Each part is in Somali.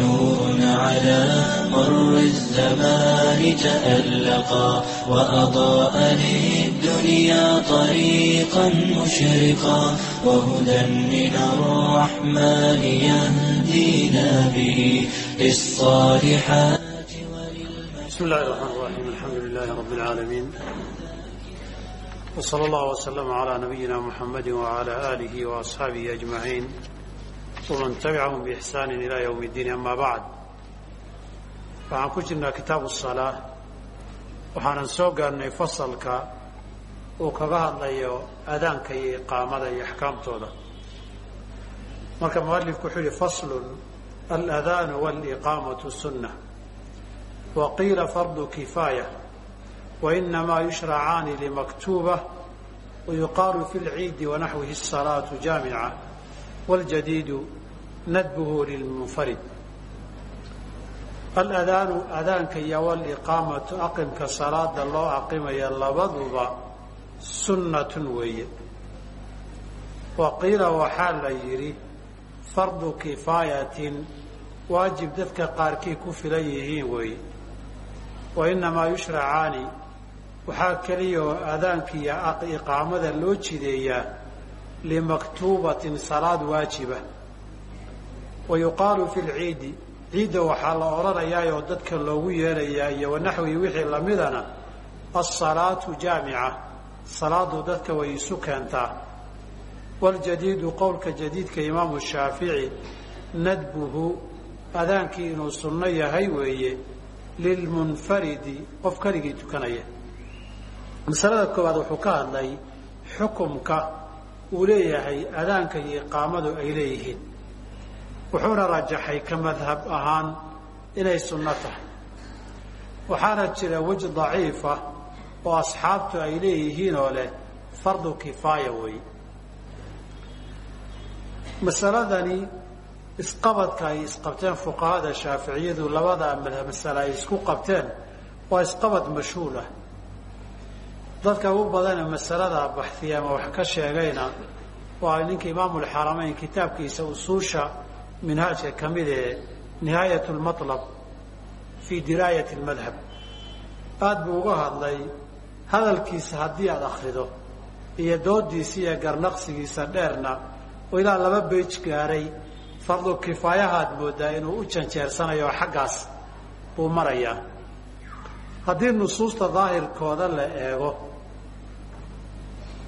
نور على مر الزمان تألقا وأضاء للدنيا طريقا مشرقا وهدى من الرحمن يهدينا به للصالحات بسم الله الرحمن الرحيم الحمد لله رب العالمين وصلى الله وسلم على نبينا محمد وعلى آله وأصحابه أجمعين waman tabicahum biixsaani ilaa ywmi iddiin amaa bacd waxaan ku jirnaa kitaabu salaa waxaanan soo gaarnay fasalka uu kaga hadlayo adaanka iyo iqaamada iyo axkaamtooda marka mualifku wuxuu yihi faslun aladaanu waliqaamatu sunna wa qiila fardu kifaaya wainamaa yushracaani limaktuuba wayuqaalu fi lciidi wanaxwihi asalaatu jaamica والجديد ندبه للمنفرد الأذان أذانك يا والإقامة أقمك صلاة الله أقيم يا لبضب سنة وي وقيل وحال يري فرض كفاية واجب ددك قاركي كفليهين وي wainamaa yushracaani waxaa keliya oo aadaanka iyo iqaamada loo jideeyaa limaktuubatin salaad waajiba. Wa yuqaalu fi lciidi ciidda waxaa la odhanayaa dadka loogu yeerayaa iyo wanaxwii wixii lamidana asalaatu jaamica salaadu dadka way isu keentaa. Waljadiidu qowlka jadiidka imaamu shaafici nadbuhu adaankii inuu sunno yahay weeye lilmunfaridi qof keligii tukanaya. Masalada koowaad wuxuu ka hadlay xukumka uu leeyahay adaanka iyo iqaamadu ay leeyihiin. Wuxuuna rajaxay ka madhab ahaan inay sunno tahay. Waxaana jira weji daciifa oo asxaabtu ay leeyihiin oo leh fardu kifaaya wey masaladani isqabadka ay isqabteen fuqahada shaaficiyadu labada masale ay isku qabteen waa isqabad mashhuul ah dadka ugu badane masalada baxhiya ama wax ka sheegayna waa ninka imaamulxaramayn kitaabkiisa usuusha minhaajka ka mid ee nihaayat lmalab fii diraayat lmadhab aad buu uga hadlay hadalkiisa haddii aada akrido iyo doodiisa iyo garnaqsigiisa dheerna oo ilaa laba beyj gaaray fardu kifaayahaad moodaa inuu u janjeersanayo xaggaas buu marayaa. Haddii nusuusta daahirkooda la eego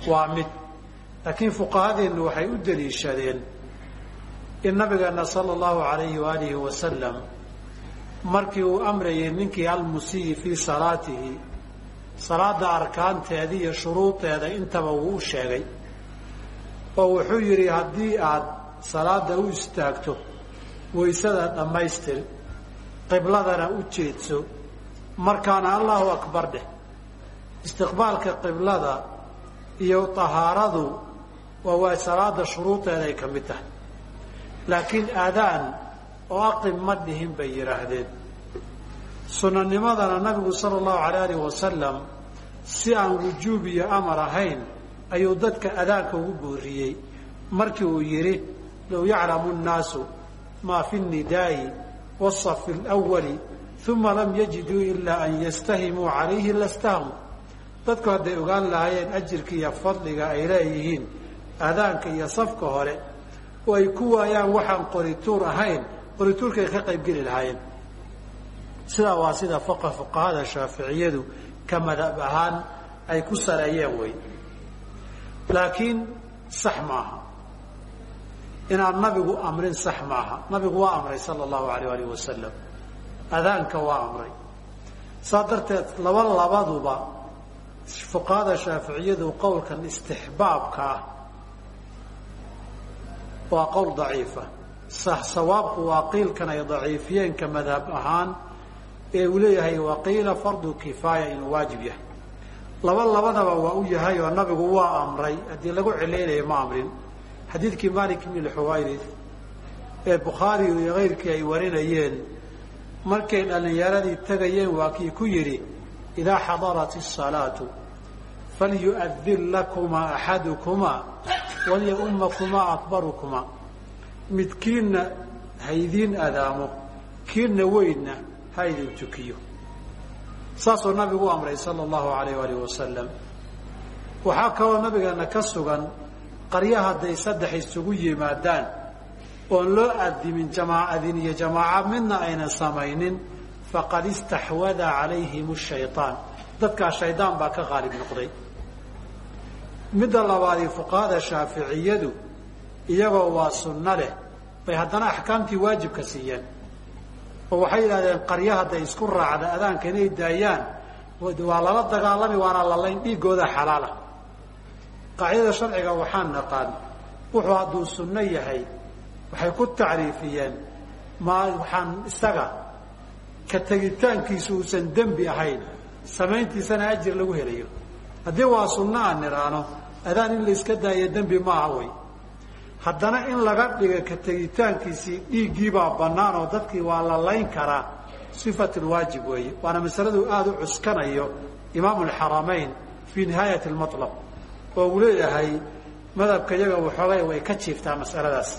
waa mid. Laakiin fuqahadeennu waxay u daliishadeen in nabigeena sala allahu alayhi waalihi wasalam markii uu amrayay ninkii almusiyi fii salaatihi salaada arkaanteeda iyo shuruudeeda intaba wuu u sheegay. Oo wuxuu yidhi haddii aad salaada u istaagto waysada dhammaystir qibladana u jeedso markaana allahu akbar dheh istiqbaalka qiblada iyo tahaaradu waa waa salaada shuruudeeda ay ka mid tahay. Laakiin aadaan oo aqim ma dhihin bay yidhaahdeen. Sunanimadana nabigu sala allahu alay alih wasalam si aan wujuub iyo amar ahayn ayuu dadka adaanka ugu booriyey. Markii uu yidhi low yaclamu nnaasu maa fi nidaa'i wasafi lwali uma lam yajiduu ilaa an yastahimuu calayhi lastahamu dadku hadday ogaan lahaayeen ajirka iyo fadliga ay leeyihiin aadaanka iyo safka hore oo ay ku waayaan waxaan qorituur ahayn qorituurkay ka qaybgeli lahaayeen. Sidaa waa sida faqa fuqahada shaaficiyadu ka madhab ahaan ay ku sareeyeen wey laakiin sax maaha inaan nabigu amrin sax maaha nabigu waa amray sala allahu alayh alih wasalam adaanka waa amray. Saa darteed laba labaduba fuqahada shaaficiyadu qowlkan istixbaabka ah waa qowl daciifa. Sax sawaabku waa qiilkan ay daciifiyeenka madhab ahaan ee uu leeyahay waqiila fardu kifaaya inuu waajib yahay. Laba labadaba waa u yahay oo nabigu waa amray. Haddii lagu celeynayo ma amrin. Xadiidkii malik ibn xuwayrid ee bukhaari iyo kayrkii ay warinayeen markay dhallinyaradii tegayeen waa kii ku yidhi idaa xadarat الsalaatu falyu'adin lakumaa axadukumaa walyaummakumaa akbarukumaa midkiinna haydiin adaamo kiina weynna ha idin tukiyo saasuu nabigu amray sala allahu alayh alih wasalam waxaa kaloo nabigeena ka sugan qarya hadday saddex isugu yimaadaan oon loo adimin jamaacadin iyo jamaaca midna aynan faqad istaxwada calayhim shayaan dadkaa shaydaan baa ka qaalib noqday. Midda labaadii fuqahada shaaficiyadu iyagoo waa sunno leh bay haddana axkaamtii waajibka siiyeen. Oo waxay yidhahdeen qarya hadday isku raacda adaanka inay daayaan waa lala dagaalami waana lalayn dhiigooda xalaala. Qaacidada sharciga waxaan naqaan wuxuu hadduu sunno yahay waxay ku tacriifiyeen ma waxaan isaga ka tegitaankiisu uusan dembi ahayn. Samayntiisana ajir lagu helayo. Haddii waa sunno aan nidhaano adaan in la iska daayo dembi maaha wey haddana in laga dhiga ka tegitaankiisii dhiiggiibaa bannaan oo dadkii waa la layn karaa sifatulwaajib weeye. Waana masaladu aada u cuskanayo imaamu alxaramayn fii nihaayati lmalab oo uu leeyahay madhabka iyaga waxoogay way ka jiiftaa masaladaas.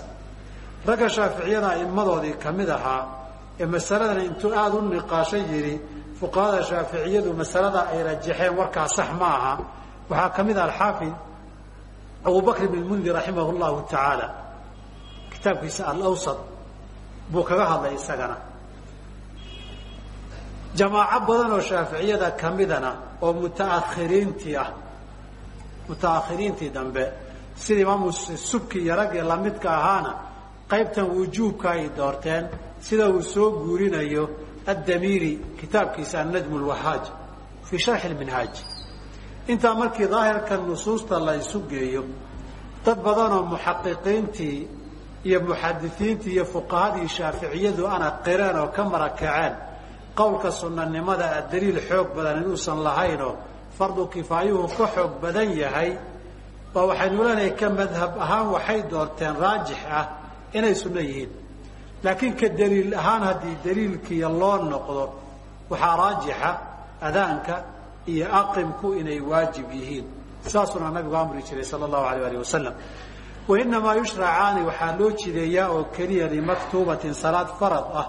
Ragga shaaficiyada a'immadoodii ka mid ahaa ee masaladan intuu aada u niqaasho yidhi fuqahada shaaficiyadu masalada ay rajaxeen warkaa sax ma aha. Waxaa ka mid ah alxaafid abu bakr bn mundir raximah llahu tacaala kitaabkiisa alawsat buu kaga hadlay isagana. Jamaaco badan oo shaaficiyada kamidana oo mutaakhiriintii ah mutaakhiriintii dambe sida imaamu subki iyo raggii lamidka ahaana qaybtan wujuubka ay doorteen sida uu soo guurinayo addamiiri kitaabkiisa annajm lwahaaj fii sharxi lminhaaj intaa markii daahirka nusuusta la isu geeyo dad badanoo muxaqiqiintii iyo muxadisiintii iyo fuqahadii shaaficiyadu ana qireen oo ka marakaceen qowlka sunanimada a daliil xoog badan inuusan lahaynoo fardu kifaayuhu ka xoog badan yahay baa waxaynu leenahay ka madhab ahaan waxay doorteen raajix ah inay sunno yihiin laakiin ka daliil ahaan haddii daliilkiiya loo noqdo waxaa raajixa adaanka iyo aqimku inay waajib yihiin. Saasuna nabigu amri jiray sala allahu alayh alih wasalam wainamaa yushracaani waxaa loo jideeyaa oo keliya limaktuubatin salaad farad ah.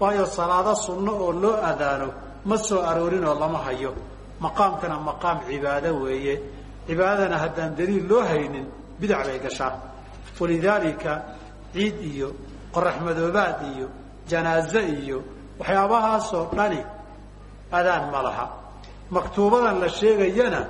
Waayo salaado sunno oo loo adaano ma soo aroorin oo lama hayo. Maqaamkana maqaam cibaado weeye. Cibaadadana haddaan daliil loo haynin bidac bay gashaa. Walidaalika ciid iyo qorax madoobaad iyo janaaze iyo waxyaabahaasoo dhani adaan ma laha. Maktuubadan la sheegayana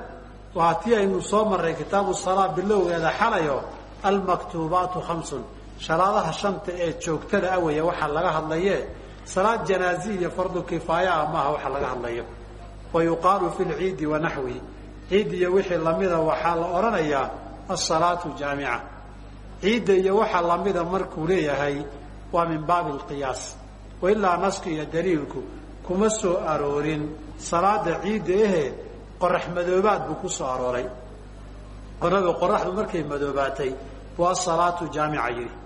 waa tii aynu soo marray kitaabu salaa bilowgeeda xalayo almaktuubaatu khamsun. Shalaadaha shanta ee joogtada awaya waxaa laga hadlaye salaad janaazi iyo fardu kifaaya ah maaha waxa laga hadlayo. Wa yuqaalu fi lciidi wa naxwihi ciid iyo wixii lamida waxaa la odhanayaa asalaatu jaamica ciidda iyo waxa lamida markuu leeyahay waa min baabi alqiyaas. Wailaa naska iyo daliilku kuma soo aroorin. Salaada ciidda ahee qorax madoobaad buu ku soo arooray. Nabigu qoraxdu markay madoobaatay waa salaatu jaamica yidhi.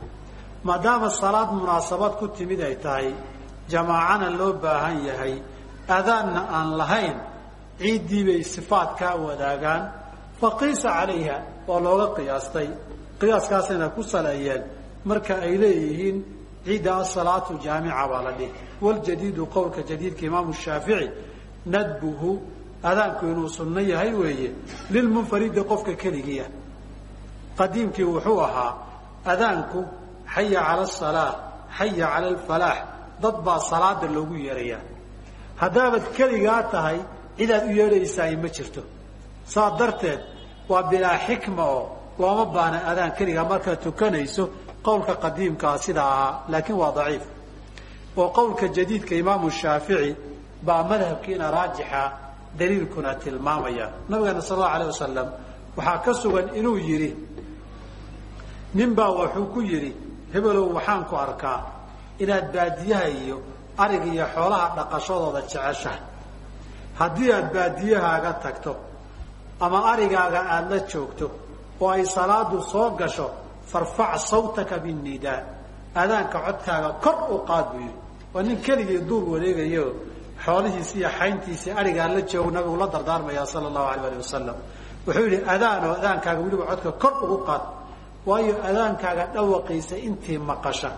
Maadaama salaad munaasabad ku timid ay tahay jamaacana loo baahan yahay adaanna aan lahayn ciiddii bay sifaadkaa wadaagaan. Faqiisa calayha oo looga qiyaastay qiyaaskaasayna ku saleeyeen marka ay leeyihiin ciidda asalaatu jaamica baa la dhihi. Waljadiidu qowlka jadiidka imaamu shaafici nadbuhu adaanku inuu sunno yahay weeye lilmunfaridi qofka keligiia qadiimkii wuxuu ahaa adaanku xaya cala asalaa xaya cala alfalaax dad baa salaada loogu yeerayaa. Haddaabaad keligaa tahay cidaad u yeedhaysaay ma jirto. Saa darteed waa bilaa xikma oo looma baana adaan keligaa markaad tukanayso qowlka qadiimkaa sidaa ahaa laakiin waa daciif. Oo qowlka jadiidka imaamu shaafici baa madhabkiina raajixa daliilkuna tilmaamaya. Nabigeena sal allau alayh wasalam waxaa ka sugan inuu yidhi nin baa wuxuu ku yidhi hebelow waxaan ku arkaa inaad baadiyaha iyo arig iyo xoolaha dhaqashadooda jeceshahay. Haddii aad baadiyahaaga tagto ama arigaaga aada la joogto oo ay salaadu soo gasho farfac sawtaka binnidaa aadaanka codkaaga kor u qaad buu yidhi. Waa nin keligii duur wareegayo xoolihiisi iyo xayntiisii arigaa la joogo nabigu la dardaarmaya sala allahu alayh alih wasalam wuxuu yidhi adaanoo adaankaaga weliba codka kor ugu qaad waayo adaankaaga dhawaqiisa intii maqasha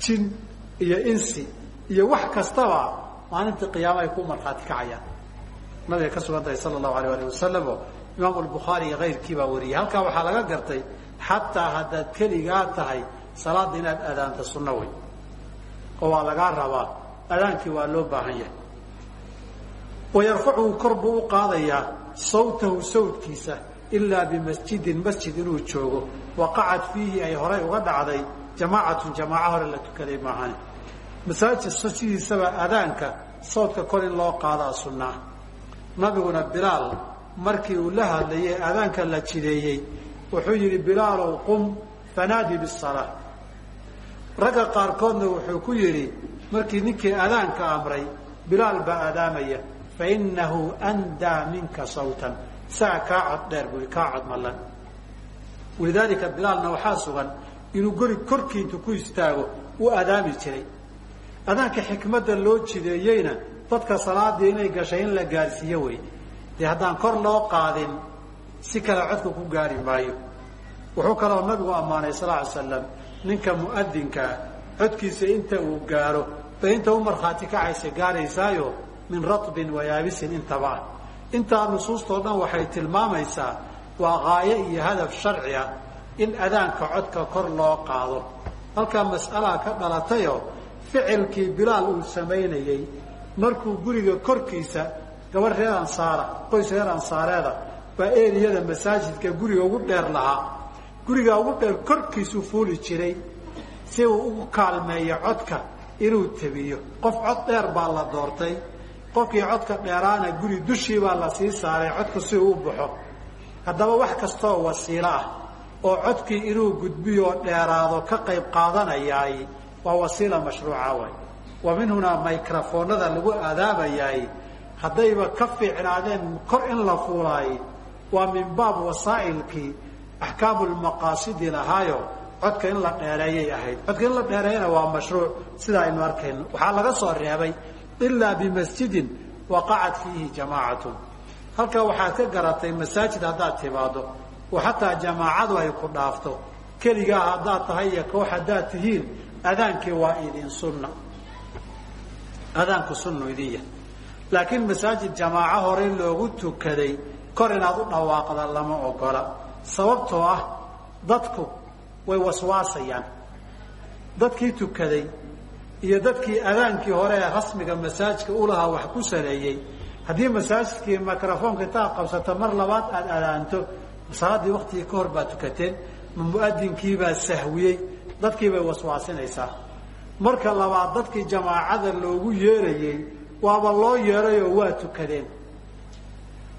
jin iyo insi iyo wax kastaba maalinta qiyaama ay ku markhaati kacayaan. Nabiga ka sugan tahay sala allahu alayh alih wasalam oo imaamu albukhaari iyo kayrkii baa wariyey. Halkaa waxaa laga gartay xataa haddaad keligaa tahay salaadda inaad adaanta sunno wey oo waa lagaa rabaa. Adaankii waa loo baahan yahay. Wayarfacuhu kor buu u qaadayaa sawtahu sawtkiisa ilaa bimasjidin masjid inuu joogo. Waqacad fiihi ay horay uga dhacday. Jamaacatun jamaaco hore la tukaday maahane masaajid sidiisaba adaanka sawdka kor in loo qaadaa sunnaa nabiguna bilaal markii uu la hadlayay adaanka la jideeyey wuxuu yidhi bilaalow qum fanaadi bisalaa ragga qaarkoodna wuxuu ku yidhi markii ninkii adaanka amray bilaal baa adaamaya fainahu andaa minka sawtan. Saa kaa cod dheer bui kaa cod mallan. Walidaalika bilaalna waxaa sugan inuu gori korkii intu ku istaago uu adaami jiray. Adaanka xikmadda loo jideeyeyna dadka salaadii inay gashay in la gaarsiiyo wey dee haddaan kor loo qaadin si kale codka ku gaari maayo. Wuxuu kaloo nabigu ammaanay sal ly slam ninka mu'adinkaa codkiisa inta uu gaaro bay inta u markhaati kacaysa gaaraysaayo min ratbin wayaabisin intaba. Ah intaa nusuustoo dhan waxay tilmaamaysaa waa qaayo iyo hadaf sharci ah in adaanka codka kor loo qaado. Halkaa mas'alaa ka dhalatayoo ficilkii bilaal uu samaynayey markuu guriga korkiisa gabar reer ansaara qoys reer ansaareeda baa eriyada masaajidka guriga ugu dheer lahaa. Guriga ugu dheer korkiisuu fuuli jiray. Si uu ugu kaalmeeyo codka inuu tabiyo. Qof cod dheer baa la doortay. Qofkii codka dheeraana guri dushii baa la sii saaray codku si uu u baxo. Haddaba wax kastaoo wasiilo ah oo codkii inuu gudbiyoo dheeraado ka qayb qaadanayaay waa wasiila mashruuca way wa min hunaa microfoonada lagu aadaabayaay haddayba ka fiicnaadeen kor in la fuulaay waa min baab wasaa'ilkii axkaamu lmaqaasidi lahaayo codka in la dheereeyay ahayd. Codka in la dheereeyana waa mashruuc sidaa aynu arkayno. Waxaa laga soo reebay ilaa bimasjidin waqacat fiihi jamaacatun. Halkaa waxaad ka garatay masaajid haddaad timaado oo xataa jamaacadu ay ku dhaafto. Keligaa haddaad tahay iyo koox haddaad tihiin adaankii waa idin sunna. Adaanku sunnu idin yahay laakiin masaajid jamaaco horey loogu tukaday kor inaad u dhawaaqda lama ogola. Sababtoo ah dadku way waswaasayaan. Dadkii tukaday iyo dadkii adaankii hore ee rasmiga masaajidka ulahaa wax ku saleeyey haddii masaajidkii microfoonka intaad qabsato mar labaad aada adaanto salaaddii waktigii ka hor baad tukateen ma mu'adinkiibaa sahwiyey dadkii bay waswaasinaysaa. Marka labaad dadkii jamaacada loogu yeerayey waaba loo yeerayoo waa tukadeen.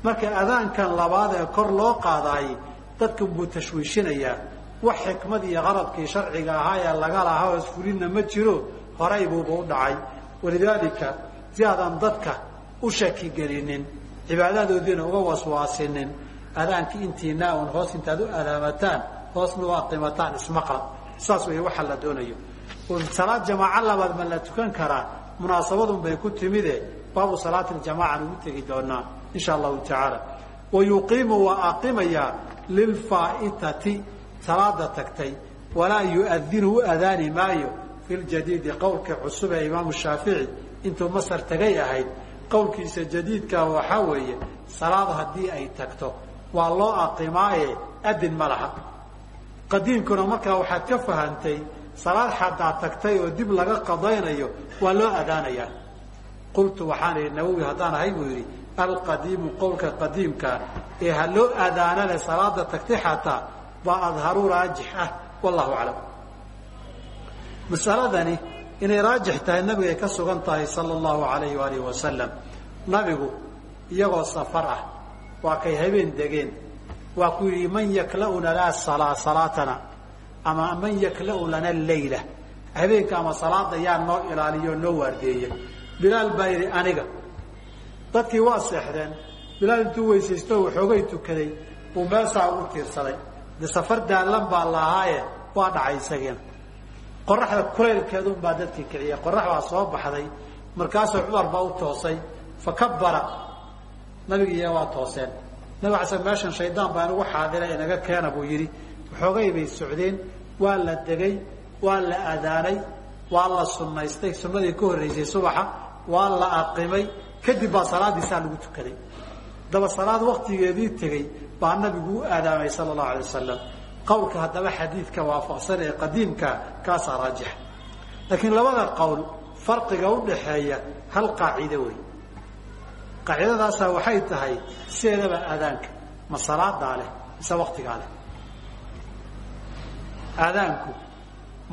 Marka adaankan labaad ee kor loo qaadaayey dadka buu tashwiishinayaa. Wax xikmad iyo qaradkii sharciga ahaa ee laga lahaa oo isfulinna ma jiro horay buuba u dhacay. Walidaalika si aadan dadka u shaki gelinin cibaadadoodiina uga waswaasinin. Adaankii intiina un hoos intaad u adaamataan hoosna u aqimataan ismaqla saas wey waxa la doonayo. Salaad jamaaco labaad ma la tukan karaa munaasabadun bay ku timide baabu salaati ljamaacan ugu tegi doonaa insha allahu tacaala. Wa yuqiimu waa aqimayaa lilfaa'itati salaada tagtay. Walaa yuadinu u adaani maayo fi ljadiidi qowlkii cusub ee imaamu shaafici intuu masar tagay ahayd. Qowlkiisa jadiidkaa waxaa weeye salaad haddii ay tagto waa loo aqimaaye adin ma laha. Qadiimkuna markaa waxaad ka fahantay salaad xataa tagtay oo dib laga qadaynayo waa loo adaanayaa qultu waxaan idhi nawowi haddaan ahay buu yidhi alqadiimu qowlka qadiimka ee ha loo adaanane salaada tagtay xataa baa adharu raajix ah wallahu aclam. Masaladani inay raajix tahay nabigay ka sugan tahay sala allahu alayhi waalihi wasalam nabigu iyagoo safar ah waa kay habeen degeen waa ku yidhi man yakla'una laa salaa salaatana ama man yakla'u lana leyla habeenka ama salaada yaa noo ilaaliyo noo waardeeya bilaal baa yidhi aniga dadkii waa seexdeen bilaal intuu weysaysto waxoogay tukaday buu meesaa ugu tiirsaday. De safar daallan baa lahaaye waa dhacay isagiina qoraxda kulaylkeedun baa dadkii kiciyay qorax baa soo baxday. Markaasuu cumar baa u toosay fa kabara nabigiiya waa tooseen. Nabig ala sl meeshan shaydaan baa inugu xaadira inaga keena buu yidhi waxoogay bay socdeen waa la degay waa la adaanay waa la sunaystay sunadii ka horreysay subaxa waa la aqimay kadib baa salaadiisaa lagu tukaday. Daba salaad waktigeedii tegey baa nabigu u aadaamay sala allahu alay wasalam qowlka haddaba xadiidka waafaqsan ee qadiimka kaasaa raajixa laakiin labada qowl farqiga udhaxeeya hal qaacide wey. Qaacidadaasaa waxay tahay sideedaba aadaanka ma salaadaa leh mise waktigaa leh aadaanku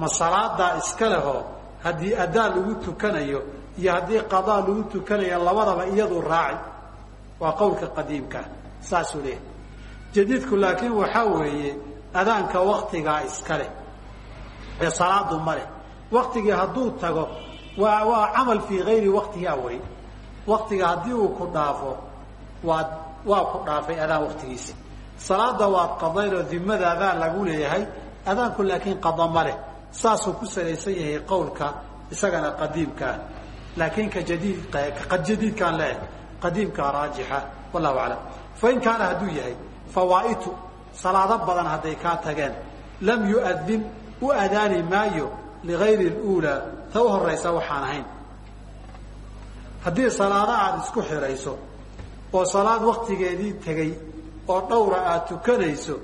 ma salaadaa iska lehoo? Haddii adaa lagu tukanayo iyo haddii qadaa lagu tukanayo labadaba iyadu raaci. Waa qowlka qadiimka saasuu leeyahay. Jadiidku laakiin waxaa weeye adaanka waktigaa iska leh ee salaadu ma leh. Waktigii hadduu tago waa waa camal fii gayri waktihi awey waktiga haddii uu ku dhaafo waad waa ku dhaafay adaan waktigiisi salaada waad qadaynoo dimada adaan lagu leeyahay adaanku laakiin qada ma leh. Saasuu ku salaysan yahay qowlka isagana qadiimkaa laakiin ka jadiid jadiidkaan leeh qadiimkaa raajixa. Wallahu aclam. Fain kaana hadduu yahay fawaa'itu salaado badan hadday kaa tageen lam yu'adin u adaani maayo ligayri اuulaa ta u horaysa waxaan ahayn. Haddii salaado aada isku xidhayso oo salaad waktigeedii tegey oo dhowra aada tukanayso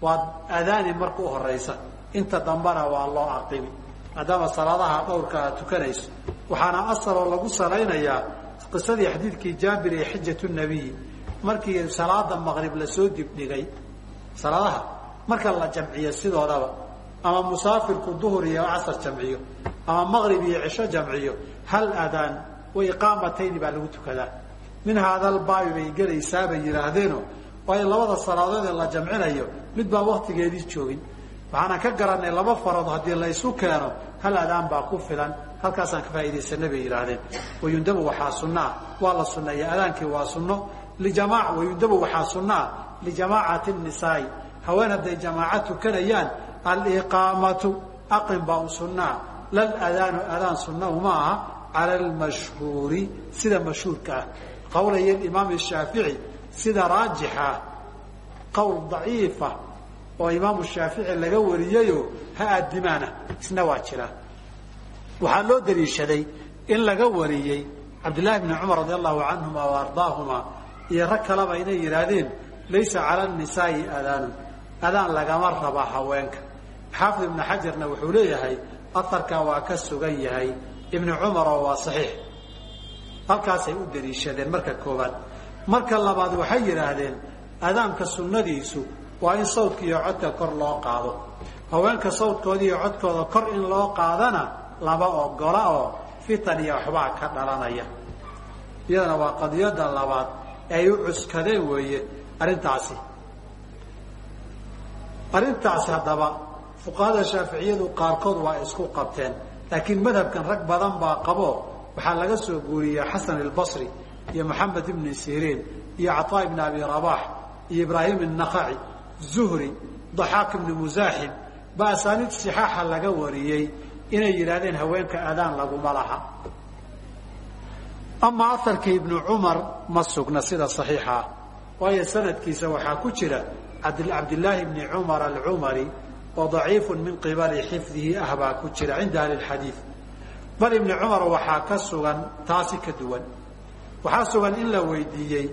waad adaani marka u horaysa inta dambana waa loo aqimi maadaama salaadaha dhowrka aad tukanayso. Waxaana asaloo lagu salaynayaa qisadii xadiidkii jaabir ee xijat nabiy. Markii salaada maqrib la soo dibdhigay salaadaha marka la jamciyo sidoodaba. Ama musaafirku duhur iyo casar jamciyo. Ama maqrib iyo cisho jamciyo. Hal adaan wa iqaamatayni baa lagu tukadaa. Min haadalbaabi bay gelaysaa bay yidhaahdeeno waayo labada salaadood ee la jamcinayo mid baa waktigeedii joogin. Waxaana ka garanay laba farood haddii la isu keeno hal adaan baa ku filan. Halkaasaan ka faa'iidaysanay bay yidhaahdeen. Wayundabu waxaa sunnaah waa la sunneeya adaankii waa sunno. Lijama wayundabu waxaa sunnaah lijamaacati nisaai. Haween hadday jamaaca tukanayaan aliqaamatu aqin baa u sunnaa lal adaanu adaan sunna uma aha cala almashhuuri sida mashhuurka ah. Qowlaya imaam shaafici sida raajixa qowl daciifa oo imaamu shaafici laga wariyayo ha adimaana isna waa jira. Waxaa loo daliishaday in laga wariyey cabdillaahi bni cumar radi allahu canhuma wa ardaahuma iyo rag kaleba inay yidhaahdeen laysa cala nisaai adaanun adaan lagama raba haweenka. Xaafid ibnu xajarna wuxuu leeyahay aarkaa waa ka sugan yahay. Ibnu cumaroo waa saxiix. Halkaasay u daliishadeen marka koobaad marka labaad waxay yidhaahdeen adaanka sunnadiisu waa in sawdka iyo codka kor loo qaado. Haweenka sawdkooda iyo codkooda kor in loo qaadana lama ogola oo fitan iyo waxbaa ka dhalanaya. Iyadana waa qadiyada labaad ay u cuskadeen weeye arrintaasi. Arrintaasi haddaba fuqahada shaaficiyadu qaarkood waa isku qabteen laakiin madhabkan rag badan baa qabo. Waxaa laga soo guuriyey xasan albasri iyo maxamed ibni siriin iyo cataa ibni abi rabax iyo ibraahim الnakaci zuhri daxaaq ibni musaaxim ba asaaniid sixaaxa laga wariyey inay yidhahdeen haweenka adaan laguma laha. Amaa aharka ibnu cumar ma sugna sida saxiixa ah waayo sanadkiisa waxaa ku jira cabdillaahi bni cumar alcumari oo daciifu min qibali xifdihi ah baa ku jira cinda ahli xadiid bal ibni cumar waxaa ka sugan taasi ka duwan waxaa sugan in la weydiiyey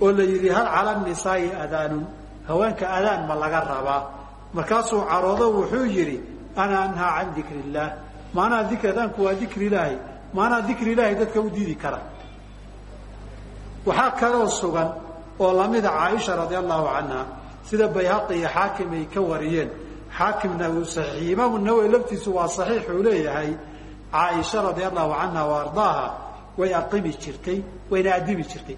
oo la yidhi hal cala nisaai adaanun haweenka adaan ma laga rabaa. Markaasuu caroodo wuxuu yidhi ana anhaa can dikri illaah maanaa dikr adaanku waa dikri ilaahi maanaa dikri ilaahi dadka u diidi kara. Waxaa kaloo sugan oo lamida caaisha radia allahu canha sida bayhaqi iyo xaakim ay ka wariyeen. Xaakimna uu saxiixiyey imaamu nawowi laftiisu waa saxiix uu leeyahay caaisha radia allahu canha wa ardaaha way aqimi jirtay wayna addimi jirtay.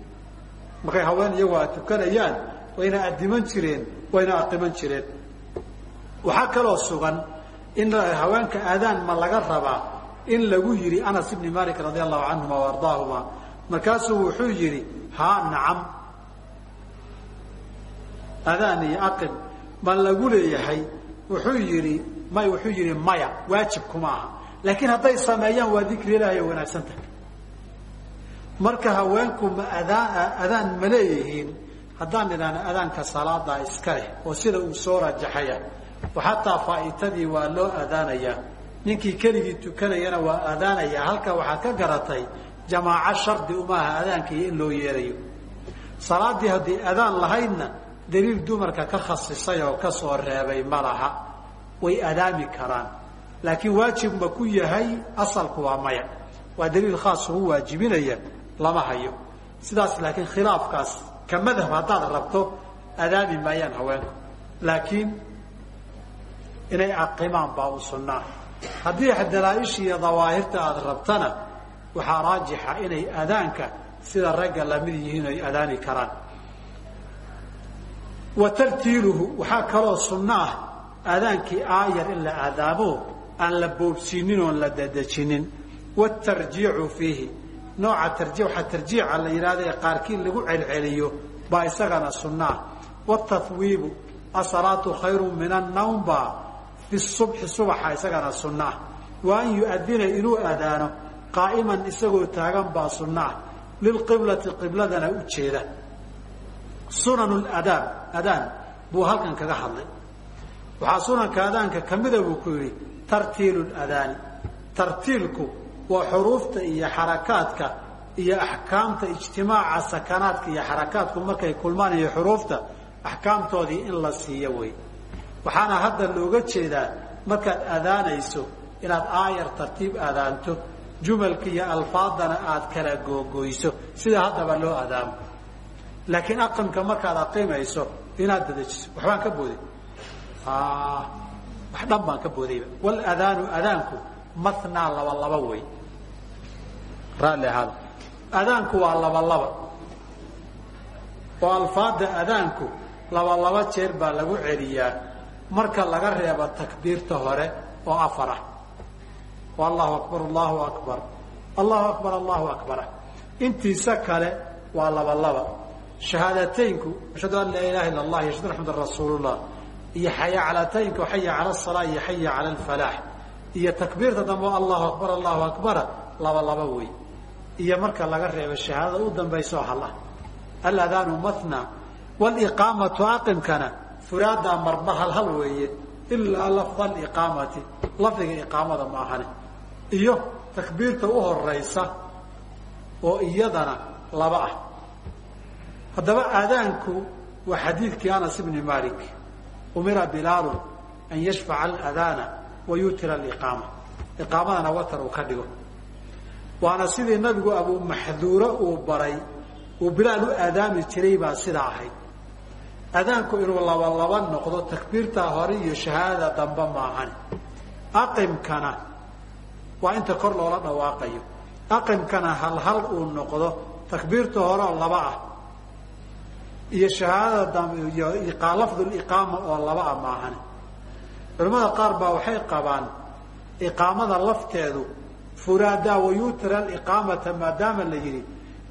Markay haween iyagoo tukanayaan wayna addiman jireen wayna aqiman jireen. Waxaa kaloo sugan in haweenka aadaan ma laga rabaa in lagu yidhi anas ibni malik radia allahu canhuma ardaahuma. Markaasuu wuxuu yidhi haa nacam. Adaan iyo aqim ma lagu leeyahay. Wuxuu yidhi may wuxuu yidhi maya waajib kuma aha. Laakiin hadday sameeyaan waa dikri ilaahi oo wanaagsan tahay marka haweenku ma adaan adaan ma leeyihiin haddaan idhaahno adaanka salaadaa iska leh oo sida uu soo rajaxaya. Xataa faaitadii waa loo adaanayaa ninkii keligii tukanayana waa aadaanaya halka waxaad ka garatay jamaaco shardi umaaha adaanka iyo in loo yeerayo salaaddii haddii adaan lahaydna daliil dumarka ka khasisay oo ka soo reebay ma laha. Way adaami karaan. Laakiin waajib ma ku yahay asalku waa maya. Waa daliil khaas ugu waajibinaya lama hayo. Sidaas laakiin khilaafkaas ka madhab haddaad rabto adaami maayaan haweenku. Laakiin inay aqimaan baa u sunnaa haddii dalaaisha iyo dawaahirta aada rabtana waxaa raajixa inay adaanka sida ragga la mid yihiin ay adaani karaan. Wa tartiiluhu waxaa kaloo sunno ah aadaankii aayar in la aadaamo aan la boobsiinin oon la dadejinin watarjiicu fiihi nooca tarji waxaa tarjiica la yidhahda ee qaarkii lagu celceliyo baa isagana sunno ah watathwiibu asalaatu khayru min annawm baa fi subaxa isagana sunno ah wa an yu'adina inuu aadaano qaa'iman isagoo taagan baa sunno ah lilqiblati qibladana u jeeda. Sunan adaan adaan buu halkan kaga hadlay. Waxaa sunanka adaanka kamida buu ku yidhi tartiilu adaani tartiilku waa xuruufta iyo xarakaadka iyo axkaamta ijtimaaca sakanaadka iyo xarakaadku markay kulmaan iyo xuruufta axkaamtoodii in la siiyo wey. Waxaana hadda looga jeedaa markaad adaanayso inaad aayar tartiib adaanto jumalka iyo alfaadana aad kala googoyso sida haddaba loo adaamo laakiin aqamka markaad aqimayso inaad dadajiso waxbaan ka booday? Wax dhan baan ka boodayba. Waladaanu adaanku mathnaa laba laba wey raalli ahaada adaanku waa laba laba oo alfaada adaanku laba laba jeer baa lagu celiyaa marka laga reebo takbiirta hore oo afar ah oo allahu akbar allahu akbar allahu akbar. Intiisa kale waa laba laba shahaadateynku ashhadu an laa ilaha illa allah ashhadu axmdan rasuulullah iyo xayaclataynka xaya cala asalaa iyo xaya cala alfalaax. Iyo takbiirta dambe allahu akbar allahu akbara laba laba wey iyo marka laga reebo shahaadada u dambayso hal ah aladaanu mathna waliqaamatu aqimkana furaadaa marba hal hal weeye ilaa lafda aliqaamati lafdiga iqaamada ma ahane iyo takbiirta u horaysa oo iyadana laba ah. Haddaba aadaanku waa xadiidkii anas ibni malik umira bilaalu an yashfaca aladaana wa yutira aliqaama. Iqaamadana watar uu ka dhigo waana sidii nabigu abuumaxduuro uu baray uu bilaal u aadaami jiray baa sidaa ahayd. Adaanku inuu laba laba noqdo takbiirtaa hore iyo shahaadada dambe maahan aqimkana waa inta kor loola dhawaaqayo. Aqimkana hal hal uu noqdo takbiirta horeo laba ah. Iyo shahaadada dambe iyo lafduliqaama oo laba ah maahan culamada qaar baa waxay qabaan iqaamada lafteedu furaadaa wayutira aliqaamata maadaama la yidhi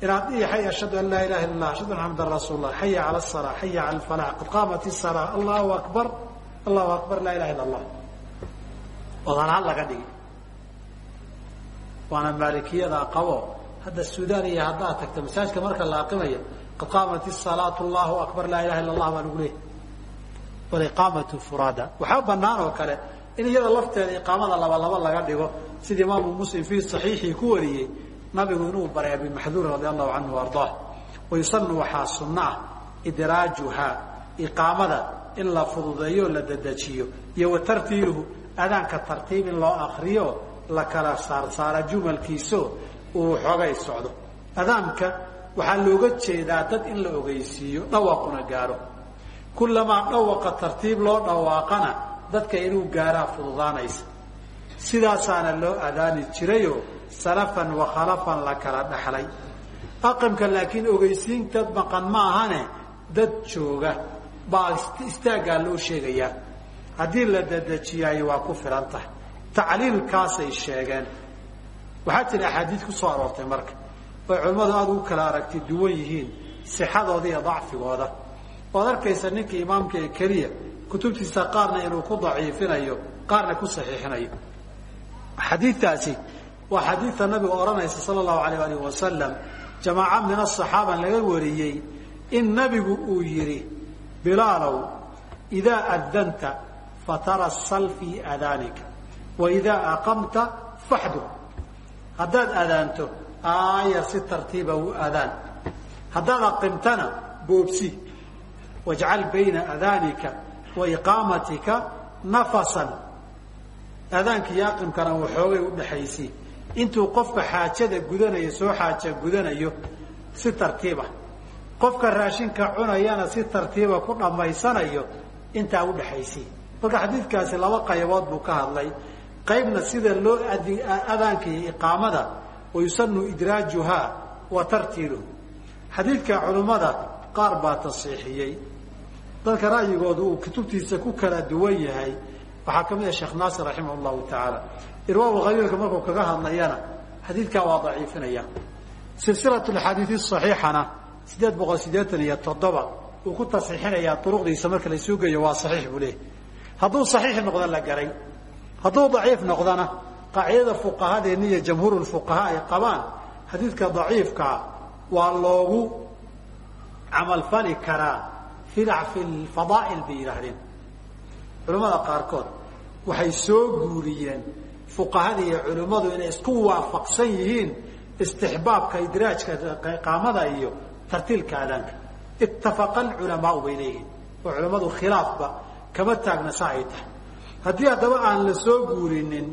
inaad dhiixay ashhadu an laa ilaha illa allah ashhadu rasuul lah xaya cala asalaa xaya cala alfalax qad qaamat isalaa allahu akbar allahu akbar laa ilaha illa allah ood halhal laga dhigi. Waana maalikiyada qabo hadda suudaan iyo haddaad tagta masaajka marka la aqimayo qad qaamat isalaatu allahu akbar laa ilaha illa allah baa lagu leeyahy waliqaamatu furaada. Waxaa banaan oo kale in iyada lafteeda iqaamada laba laba laga dhigo sida imaamu muslim fii saxiixii ku wariyey nabigu inuu baray abi maxduur radi allahu canhu ardaa wayusanu waxaa sunno ah idraajuhaa iqaamada in la fududeeyo la dedejiyo iyo wa tartiiluhu adaanka tartiib in loo akriyo la kala saarsaara jumalkiiso uu xoogay socdo. Adaanka waxaa looga jeedaa dad in la ogeysiiyo dhawaaquna gaaro. Kulamaa dhawaqa tartiib loo dhawaaqana dadka inuu gaaraa fududaanaysa sidaasaana loo adaani jirayoo salafan wa khalafan la kala dhaxlay. Aqamka laakiin ogeysiin dad maqan ma ahane dad jooga baa istaaggaa loo sheegayaa haddii la dedejiyaayo waa ku filan tahay tacliilkaasay sheegeen. Waxaa jira axaadiid ku soo aroortay marka oy culimmadu aada ugu kala aragti duwan yihiin sixadooda iyo dacfigooda. Oad arkaysa ninka imaamka ee keliya kutubtiisa qaarna inuu ku daciifinayo qaarna ku saxiixinayo xadiidtaasi waa xadiidta nabiga odhanaysa sala allahu alayh alih wasalam jamaaca min asaxaaba laga wariyey in nabigu uu yidhi bilaalow idaa adanta fatarasal fii adaanika waidaa aqamta faxdur haddaad adaanto aayar si tartiiba u adaan. Haddaad aqimtana boobsi. Wajcal bayna adaanika wa nafasan aadaanka iyo aqimkana waxoogay udhaxaysi intuu qofka xaajada gudanayo soo xaaja gudanayo si tartiiba qofka raashinka cunayana si tartiiba ku dhammaysanayo intaa udhaxaysi marka xadiidkaasi laba qaybood buu ka hadlay. Qaybna sida loo adaanka iyo iqaamada wayusanu idraajuhaa wa tartiiluhu xadiidka culimmada qaar baa tasiixiyey. Dadka ra'yigoodu uu kutubtiisa ku kala duwan yahay waxaa ka mid ah sheekh naasir raximah llahu tacaala. Irwaa khaliilka markuu kaga hadlayana xadiidkaa waa daciifinaya. Silsilat axaadiii saxiixana sideed boqol sideetan iyo toddoba uu ku tasiixinayaa duruqdiisa marka la soo geeyo waa saxiix buu leeyahy hadduu saxiix noqdo la garay. Hadduu daciif noqdona qaacidada fuqahadeenna iyo jamhuur fuqahaa ay qabaan xadiidka daciifkaa waa loogu camalfali karaa fi fadaa'il bay yidhaahdeen. Culimmada qaarkood waxay soo guuriyeen fuqahada iyo culimmadu inay isku waafaqsan yihiin istixbaabka idraajka iqaamada iyo tartiilka adaanka ittafaqa alculamaau bay leeyihiin. Oo culimmadu khilaafba kama taagna saa ay tahay. Haddii haddaba aan la soo guurinin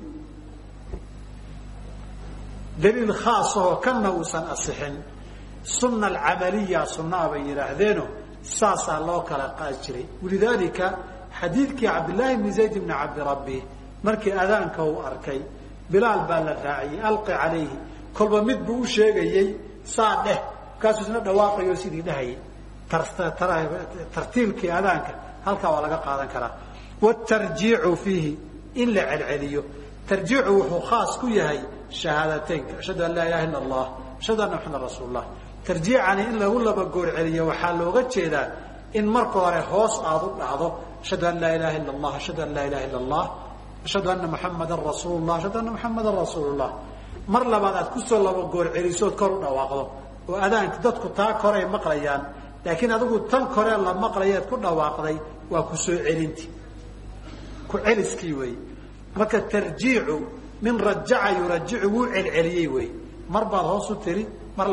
daliil khaasahoo kanna uusan asixin sunna alcamaliya sunnaa bay yidhaahdeeno saasaa loo kala qaadi jiray. Walidaalika xadiidkii cabdillaahi bni zayd bni cabdirabbi markii adaanka uu arkay bilaal baa la raaciyey alqi calayhi. Kolba mid buu u sheegayey saa dheh markaasuu isna dhawaaqayo sidii dhehayay tartiilkii adaanka halkaa waa laga qaadan karaa. Wtarjiicu fiihi in la celceliyo. Tarjiicu wuxuu khaas ku yahay shahaadateynka. Ashhadu an laa ilaha illa allah ashhadu anna maxamed rasuul lah tarjiicani in lagu laba goor celiyo waxaa looga jeedaa in marka hore hoos aad u dhahdo ashhadu an laa ilaha illa allah ashhadu an laa ilaha illa allah ashhadu anna muxamadan rasuul lah ashhadu anna muxamadan rasuul lah mar labaad aad ku soo laba goor celisood kor u dhawaaqdo oo adaanka dadku taa koray maqlayaan laakiin adigu tan koree la maqlayeed ku dhawaaqday waa ku soo celinti ku celiskii wey marka tarjiicu min rajaca yurajicu wuu celceliyey wey mar baad hoos u tiri mar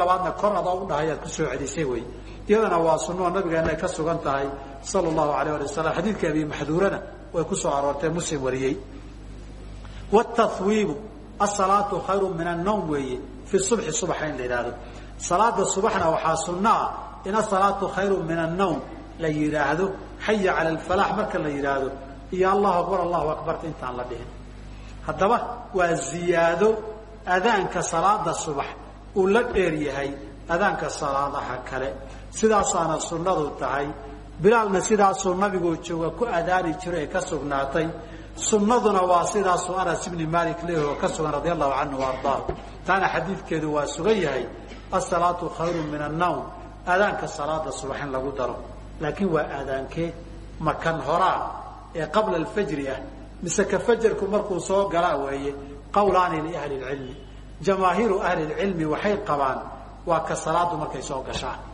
iyadana waa sunoo nabigeena ay ka sugan tahay sala allahu alayh ali wasalam xadiidka abi maxduurana way ku soo aroortee muslim wariyey. Watathwiibu asalaatu khayru min annawm weeye fi subxi subaxa in la yidhaahdo. Salaada subaxna waxaa sunaa in asalaatu khayru min annawm la yidhaahdo xaya cala alfalaax marka la yidhaahdo iyo allahu akbar allahu akbarta intaan la dhihin. Haddaba waa ziyaado adaanka salaada subax uu la dheer yahay adaanka salaadaha kale sidaasaana sunnadu tahay. Bilaalna sidaasuu nabigoo jooga ku adaani jiro ee ka sugnaatay. Sunnaduna waa sidaasuu anas ibni malik leeh oo ka sugan radia allahu canhu taana xadiidkeedu waa sugan yahay asalaatu khayru min annawm. Aadaanka salaada subax lagu daro. Laakiin waa aadaankee makan horaa ee qabla alfajri ah. Mise ka fajarku markuu soo galaa weeye qawlaani liahli lcilmi jamaahiiru ahli lcilmi waxay qabaan waa ka salaadu markay soo gashaan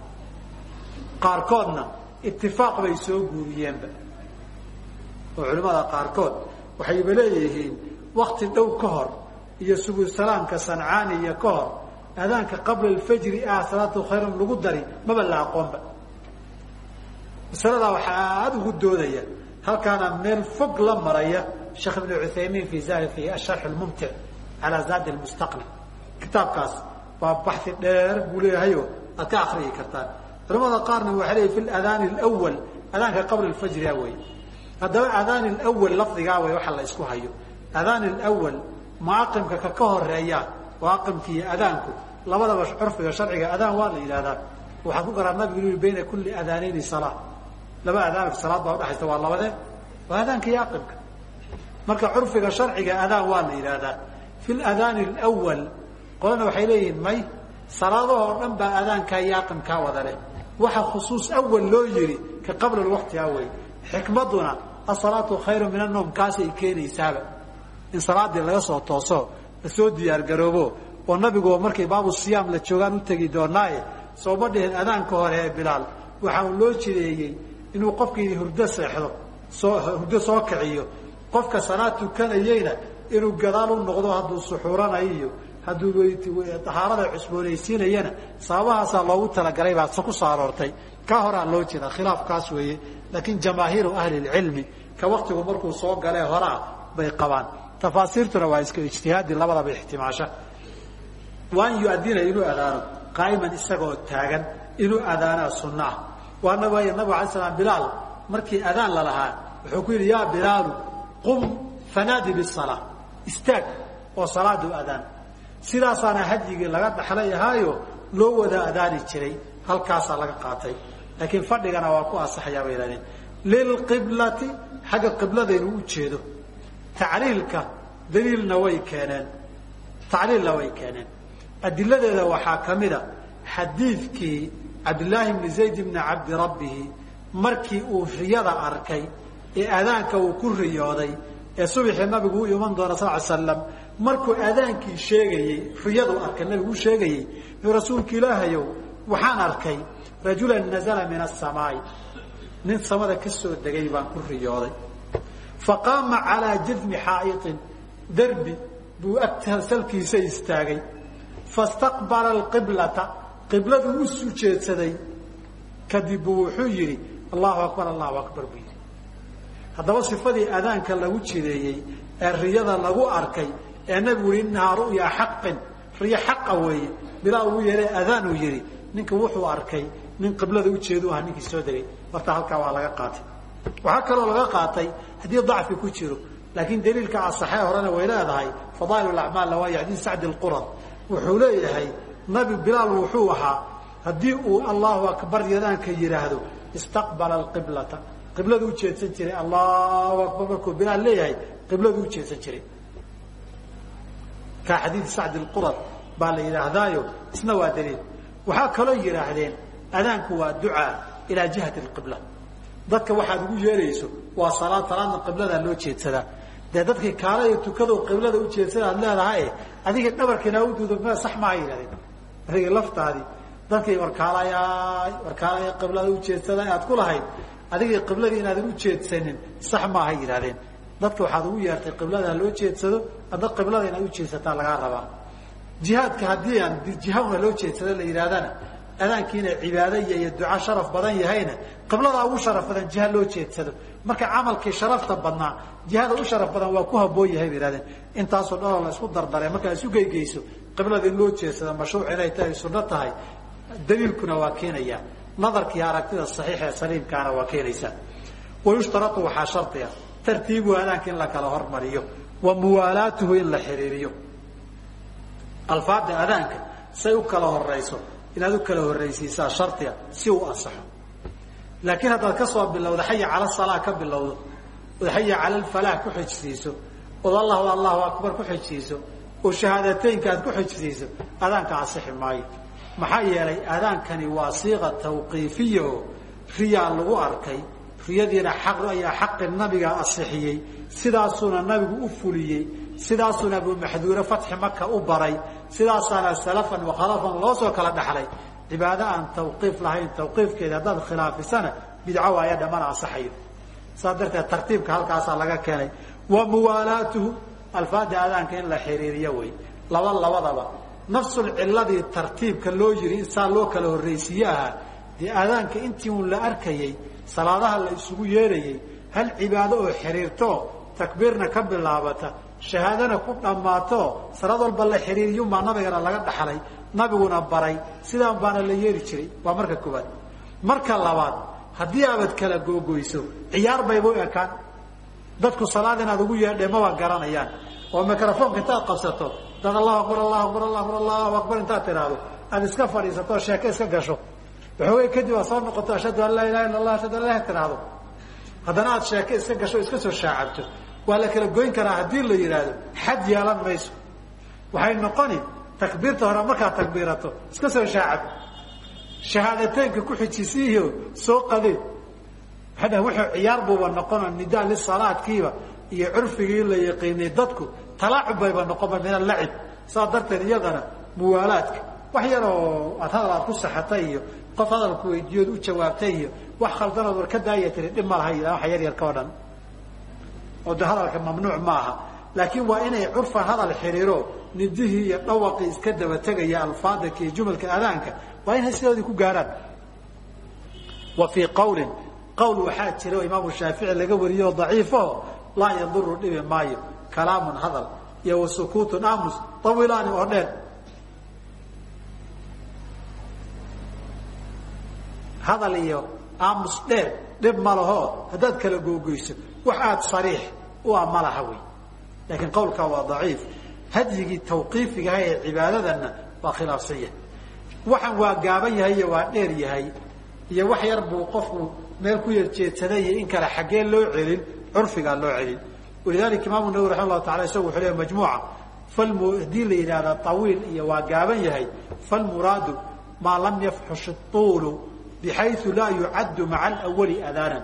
qaarkoodna itifaaq bay soo guuriyeenba. Oo culimmada qaarkood waxayba leeyihiin wakti dhow ka hor iyo subulsalaamka sancaani iyo ka hor aadaanka qabla alfajri ah salaatu khayran lagu dari maba la aqoonba. Masaladaa waxaa aada ugu doodaya halkaana meel fog la maraya sheekh ibn cuthaymiin fi fi asharx lmumtic calaa zaadi lmustaqni kitaabkaas waa baxi dheer buu leeyahayo aad ka akriyi kartaan culamada qaarna waxay leeyihiin fi ladaani lwal adaanka qabla alfajria wey haddaba adaani lwal lafdigaa wey waxa la isku hayo. Adaani lwal muaqimka ka ka horreeya muaqimki iyo adaanku labadaba curfiga sharciga adaan waa la yidhahdaa waxaad ku garaa nabigu yii bayna kuli adaanayni salaa laba adaan salaad baa udhaxaysa waa labadee waa adaanka iyo aqimka marka curfiga sharciga adaan waa la yidhaahdaa. Fi ladaani lwal qolana waxay leeyihiin may salaadahoo dhan baa adaankaa iyo aqimkaa wada leh waxa khusuus awal loo yidhi ka qabla waqtiga wey xikmaduna asalaatu khayru min annowm kaasay keenaysaaba in salaadii laga soo tooso la soo diyaargaroobo oo nabigu markay baabu siyaam la joogaan u tegi doonaaye sooma dhihin adaanka hore ee bilaal. Waxa uu loo jideeyey inuu qofkii hurdo seexdo soo hurdo soo kiciyo. Qofka salaad tukanayeyna inuu gadaal u noqdo hadduu suxuuranayo hadduu dahaarada cusboonaysiinayana sababahaasaa loogu talagalay baa ku soo aroortay. Ka horaa loo jeeda khilaafkaas weeye laakiin jamaahiiru ahli lcilmi ka waktigu markuu soo galee horaa bay qabaan. Tafaasiirtuna waa iska ijtihaadi labadaba ixtimaasha. Waan yuadina inuu adaano qaa'iman isagoo taagan inuu adaanaa sunna ah. Waana waay nabig alay slam bilaal markii adaan la lahaa wuxuu ku yidhi yaa bilaalu qum fanaadi bisalaa istaag oo salaadu adaan sidaasaana hadyigii laga dhaxlay ahaayo loo wada adaani jiray halkaasaa laga qaatay. Laakiin fadhigana waa ku asaxayaa bay yidhahdeen. Lilqiblati xagga qiblada inuu u jeedo. Tacliilka daliilna way keeneen. Tacliilna way keeneen. Adiladeeda waxaa ka mida xadiidkii cabdillaahi bni zayd bni cabdi rabbihi markii uu riyada arkay ee aadaanka uu ku riyooday ee subaxii nabigu u iman doona sal ly slam markuu aadaankii sheegayey riyadu arkay nabigu u sheegayey rasuulka ilaahayow waxaan arkay rajulan nazala min asamaai nin samada ka soo degay baan ku riyooday. Faqaama calaa jadmi xaa'iطin derbi buu agsalkiisa istaagay. Fastaqbala alqiblata qibladuu u sujeedsaday. Kadib buu wuxuu yidhi allahu akbar allahu akbar buu yidhi. Haddaba sifadii adaanka lagu jideeyey ee riyada lagu arkay ee nabigu yihi innahaa ru'ya xaqin. Riyo xaqa weeye. Bilaa ugu yeehay adaan uu yidhi. Ninka wuxuu arkay nin qiblada ujeedu aha ninkii soo degay. Horta halkaa waa laga qaatay. Waxaa kaloo laga qaatay haddii dacfi ku jiro laakiin daliilka asaxee horena way leedahay fadaail acmaal waa yadin sacdi lqurad wuxuu leeyahay nabi bilaal wuxuu ahaa haddii uu allahu akbar yadaanka yidhaahdo istaqbala alqiblata. Qibladu ujeedsan jiray allahu akbar. Markuu bilaal leeyahay qibladu ujeedsan jiray ka xadiid sacdi lqurad baa la yidhaahdaayo isna waa daliil. Waxaa kaloo yidhaahdeen adaanku waa ducaa ilaa jihati lqibla dadka waxaad ugu yeerayso waa salaad salaadna qibladaa loo jeedsadaa. Dee dadkii kaala iyo tukado qiblada ujeedsada aad leedahay adiga dhabarkiina uduudo m sax maaha yidhahdeen adiga laftaadii dadkii warkaalayaay warkaalaya qiblada ujeedsada aad ku lahayd adigii qibladii inaadan ujeedsanin sax maaha yidhahdeen dadka waxaad ugu yeertay qiblada loo jeedsado hadda qiblada inaad ujeedsataa lagaa rabaa. Jihaadka haddii aan jihauna loo jeedsado la yidhahdana adaankiina cibaado iyo iyo duca sharaf badan yahayna qibladaa ugu sharaf badan jiha loo jeedsado. Marka camalkii sharafta badnaa jihada u sharaf badan waa ku haboon yahay bay yihahdeen intaasoo dhanoo la isku dardaray markaa isu geygeyso qiblada loo jeedsado mashruuc inay tahay sunno tahay daliilkuna waa keenaya. Nadarkii aragtida saxiixa ee saliimkaana waa keenaysaa wayushtarau waxaa shardiga tartiibu adaanka in la kala hormariyo wa muwaalaatuhu in la xiriiriyo. Alfaada adaanka say u kala horayso inaad u kala horraysiisaa shardiga si uu ansaxo. Laakiin haddaad ka soo bilowda xaya cala salaa ka bilowdo ood xaya cala alfalaah ku xijsiiso ood allahu allahu akbar ku xijsiiso oo shahaadateynka aad ku xijsiiso adaanka ansixi maayo. Maxaa yeelay adaankani waa siiqa tawqiifiya oo riyaa lagu arkay riyadiina ayaa xaqi nabiga asixiyey sidaasuuna nabigu u fuliyey sidaasuuna abumaxduure fatxi maka u baray sidaasaana salafan wakhalafan loo soo kala dhaxlay. Cibaado aan tawqiif lahayn tawqiifkeeda haddaad khilaafisana bidco waaya dhamana ansaxayo saas darteed tartiibka halkaasaa laga keenay. Wa muwaalaatuhu alfaada adaanka in la xiriiriyo wey. Laba labadaba nafsul ciladii tartiibka loo yiri in saa loo kala horraysiiye ahaa dee aadaanka intii un la arkayey salaadaha la isugu yeerayey hal cibaado oo xiriirto takbiirna ka bilaabata shahaadana ku dhammaato salaad walba la xiriiriyunbaa nabigana laga dhaxlay nabiguna baray sidaan baana la yeeri jiray waa marka koowaad. Marka labaad haddii aabad kala googoyso ciyaar bayba ekaan. Dadku salaad inaad ugu yeedhe maba garanayaan. Oo microfonka intaad qabsato dad allahu akbar allahu akbar allahu akbar intaad tidhaahdo aad iska fadhiisato sheeke iska gasho waxoogay kadib aad soo noqoto ashhadu an laa ilaha illa allah ashhadu an la tidhaahdo haddana aad sheeke iska gasho iska soo shaacabto waa la kala goyn karaa haddii la yidhaahdo xad yeelan mayso. Waxay noqoni takbiirta hore markaad takbiirato iska soo shaacab. Shahaadateynka ku xijisiiyo soo qadeed waxay dhahan wuxuu ciyaar buuba noqono nidaa lisalaadkiiba iyo curfigii la yaqiinay dadku talaacub bayba noqonba min alacib saa darteed iyadana muwaalaadka wax yar oo aad hadal aad ku saxatay iyo qof hadalku weydiiyood u jawaabtay iyo wax khaldanood war ka daaya tiri dhib ma laha yidhaha waxa yar yarka o dhan. Oo de hadalka mamnuuc maaha laakiin waa inay curfan hadal xiriiro nidihii iyo dhawaqii iska daba tegaya alfaadaka iyo jumalka adaanka waa inay sidoodii ku gaarhaan wa fii qawlin qawl waxaa jira oo imaamu shaafici laga wariyo oo daciifaho laa yaduru dhibi maayo. Kalaamun hadal iyo wa sukuutun aamus tawilaani oo dheer hadal iyo aamus dheer dhib ma laho haddaad kala googoyso wax aada sariix u ah ma laha wey laakiin qawlkaa waa daciif. Hadyigii tawqiifigaha ee cibaadadanna waa khilaafsan yahay waxaan waa gaaban yahay iyo waa dheer yahay iyo wax yar buu qofku meel ku yar jeedsaday iyo in kale xaggee loo celin curfigaa loo celin. Walidalika imaamu nawowi raxima allahu tacala isagu wuxuu leeya majmuuca falmu haddii la yidhahda tawiil iyo waa gaaban yahay falmuraadu maa lam yafxush tuulu bixayu laa yucaddu maca alawali adaanan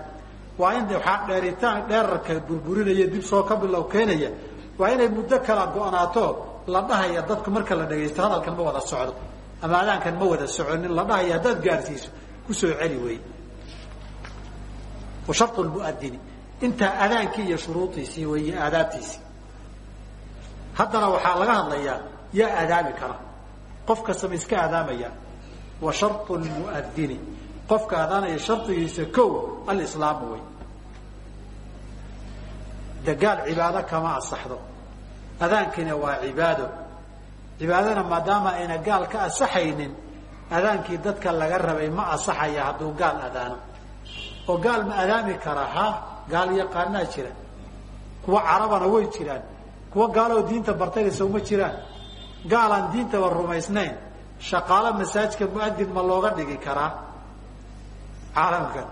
waa in waxaa dheeritaan dheerarka burburinaya dib soo ka bilow keenaya waa inay muddo kala go-naato la dhahaya dadku marka la dhagaysto hadalkan ma wada socdo ama adaankan ma wada soconin la dhahaya haddaad gaarsiiso ku soo celi wey wa sharط muadini intaa adaankii iyo shuruudiisii wey iyo aadaabtiisii haddana waxaa laga hadlayaa yaa aadaami kara qof kasta ma iska aadaamaya wa sharط muadini qofka adaanaya shardigiisa ko alislaamu wey dagaal cibaado kama asaxdo. Adaankina waa cibaado. Cibaadana maadaama ayna gaal ka asaxaynin adaankii dadka laga rabay ma asaxaya hadduu gaal adaano. Oo gaal ma adaami kara ha? Gaal yaqaanaa jira. Kuwa carabana way jiraan. Kuwa gaaloo diinta bartaysa uma jiraan. Gaalaan diintaba rumaysnayn. Shaqaalo masaajka muadin ma looga dhigi karaa caalamkan.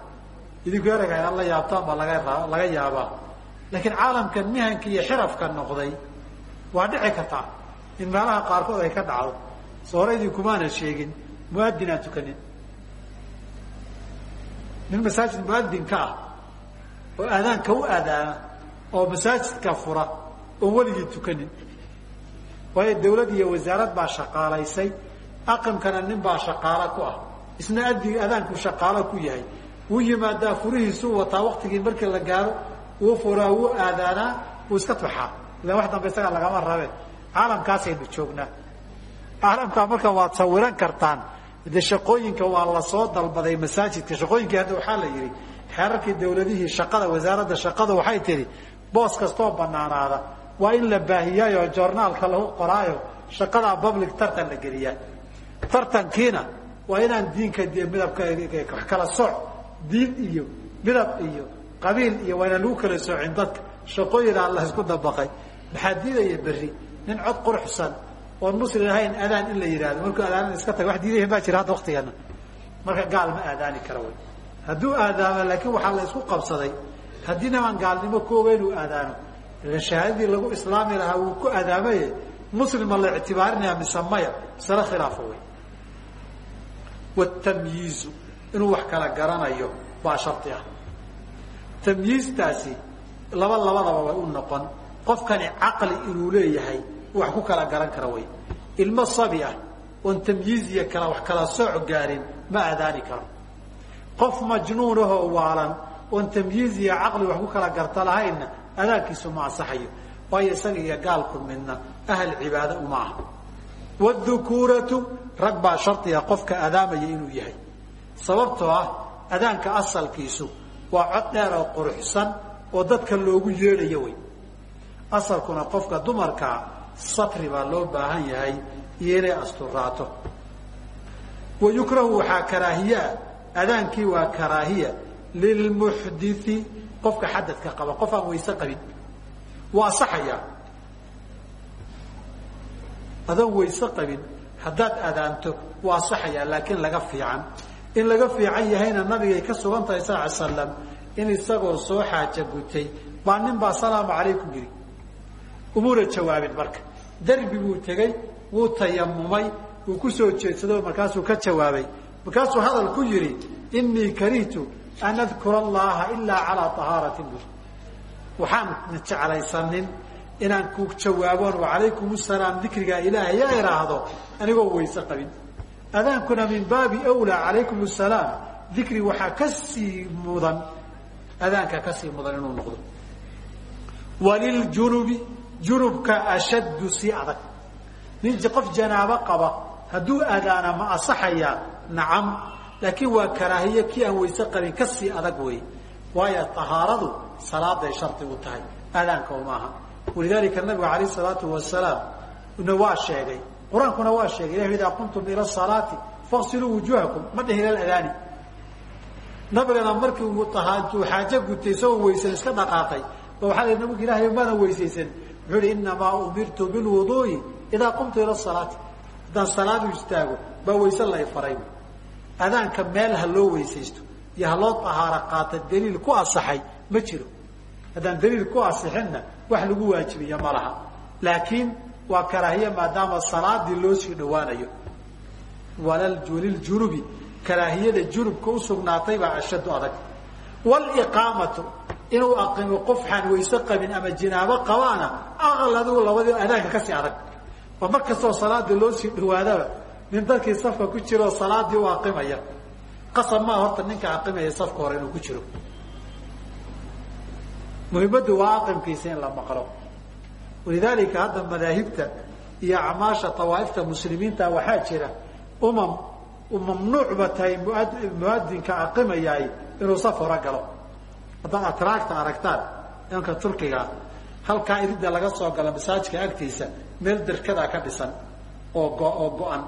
Idinku erega inaad la yaabtaan baa laga laga yaabaa. Laakiin caalamkan mihanka iyo xirafka noqday waa dhici kartaa in meelaha qaarkood ay ka dhacdo sooraydii kumaana sheegin muadin aan tukanin. Nin masaajid muadinka ah oo aadaanka u aadaana oo masaajidka fura oon weligii tukanin. Waayo dawlad iyo wasaarad baa shaqaalaysay aqamkana nin baa shaqaalo ku ah isna adi adaanku shaqaalo ku yahay. Wuu yimaadaa furihiisuu wataa waktigii markii la gaaro wuu furaa wuu aadaanaa wuu iska tuxaa. Ilan wax dambe isagaa lagama rabeen caalamkaasaynu joognaa. Caalamkaa marka waad sawiran kartaan. De shaqooyinka waa la soo dalbaday masaajidka shaqooyinkii hadda waxaa la yidhi xeerarkii dawladihii shaqada wasaaradda shaqada waxay tihi boos kastoo banaanaada waa in la baahiyaayo joornaalka lagu qoraayo shaqadaa public tartan la geliyaa. Tartankiina waa inaan diinka midabka kala sooc diin iyo midab iyo qabiil iyo waa inaan lagu kala soocin dadka. Shaqooyin alla isku dabaqay. Maxaa diidaya berri? Nin cod quruxsan oon muslim ahayn adaan in la yidhahdo markuu adaanan iska taga wax diidayahin baa jira hadda waktigeena marka gaal ma aadaani kara way. Hadduu aadaamo laakiin waxaa la isku qabsaday. Haddii namaan gaalnimo ku oga inuu aadaano ila shahaadadii lagu islaami lahaa wuu ku aadaamaye. Muslima la ictibaarinaya mise maya? Masale khilaafa wey watamyiizu inuu wax kala garanayo baa shardi ah tamyiiztaasi laba labadaba way u noqon qofkani caqli inuu leeyahay wax ku kala garan kara way ilmo sabi ah oon tamyiiz iyo kala wax kala sooc gaarin ma aadaani karo qof majnuunahoo waalan oon tamyiiz iyo caqli wax ku kala garta lahaynna adaankiisu ma asaxayo waayo isaga iyo gaalku midna ahal cibaado uma ah wdukuuratu rag baa shardiga qofka adaamaya inuu yahay. Sababtoo ah adaanka asalkiisu waa cod dheer oo quruxsan oo dadka loogu yeedhayo wey asalkuna qofka dumarkaa satri baa loo baahan yahay iyo inay asturaato. Wa yukrahu waxaa karaahiyaa adaankii waa karaahiya lilmuxdii qofka xadadka qaba qof aan wayse qabin. Waa asaxayaa adoon wayse qabin haddaad adaanto waa asaxayaa laakiin laga fiican. In laga fiican yahayna nabigay ka sugan tahay sal slam in isagoo soo xaaja gutay baa nin baa salaamu calaykum yidhi. Umuuna jawaabin marka. Derbi buu tegey wuu tayamumay wuu ku soo jeedsado markaasuu ka jawaabay. Markaasuu hadal ku yidhi inii karihtu an adkura allaha ilaa calaa ahaaratin bu waxaan jeclaysanin inaan ku jawaaboon wacalaykum salaam dikrigaa ilaahay ya idhaahdo anigoo wayse qabin. Adaankuna min baabi wlaa calaykum salaam dikri waxaa ka sii mudan adaanka ka sii mudan inuu noqdo. Waliljunubi junubka ashaddu si adag. Nin qof janaabo qaba hadduu aadaana ma asaxayaa nacam laakiin waa karaahiye kii aan wayse qabin ka sii adag wey waayo tahaaradu salaaday shardi u tahay aadaanka umaaha walidaalika nabigu alayh salaatu wasalaam na waa sheegay qur'aankuna waa sheegay ilah idaa qumtum ila salaati faqsiluu wujuhakum ma dhihi ila adaani nabigana markii uu xaajo gutay isagoo weysan iska dhaqaaqay ba waxaa la nabig ilahay maana weysaysan wuxuu hi inamaa umirtu bilwuduui idaa qumtu ila salaati haddaan salaadu istaago baa wayse la ifaray adaanka meel ha loo weysaysto iyo ha loo tahaaro qaata daliil ku asaxay ma jiro haddaan daliil ku asixinna wax lagu waajibiya ma laha. Laakiin waa karaahiye maadaama salaadii loo sii dhawaanayo waliljunubi karaahiyada junubka usugnaatay baa ashaddu adag. Waliqaamatu inuu aqimo qofxaan wayse qabin ama jinaabo qabaana aqladu labadii adaanka ka sii adag. Oo mar salaada loo sii dhawaadaba nin dadkii safka ku jiroo salaadii u aqimaya. Qasab maa horta ninka aqimaya safka hore inuu ku jiro muhimaddu waa aqimkiisa in la maqlo. Walidaalika hadda madaahibta iyo acmaasha awaaifta muslimiinta waxaa jira umam mamnuucba tahay muadinka aqimayaay inuu saf hore galo. Haddaad atraagta aragtaan imanka turkiga halkaa iridda laga soo gala masaajka agtiisa meel derkadaa ka dhisan oo oo go-an.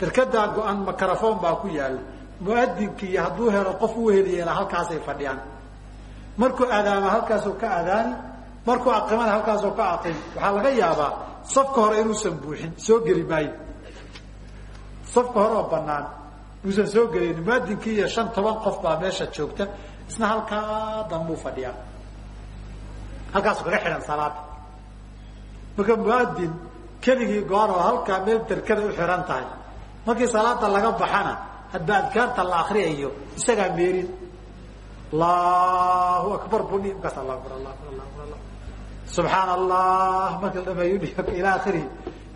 Derkadaa go-an makarafon baa ku yaalla muadinkii hadduu helo qof u heliyena halkaasay fadhiyaan markuu aadaama halkaasuu ka aadaani markuu aqimana halkaasuu ka aqim waxaa laga yaabaa safka hore inuusan buuxin soo geli maayo. Safka hore oo banaan inuusan soo gelin muadinkii iyo shan toban qof baa meesha joogta isna halkaa dambuu fadhiyaa. Halkaasuu kaga xidhan salaada marka muadin keligii goor oo halkaa meel derkada u xihan tahay markii salaada laga baxana hadba adkaarta la akriyayo isagaa meerin allahu akbar dhihi markaas alla akbar alla akbar alla akbar alla subxaana allah marka la dhameeyo dhihi ilaa akhirihi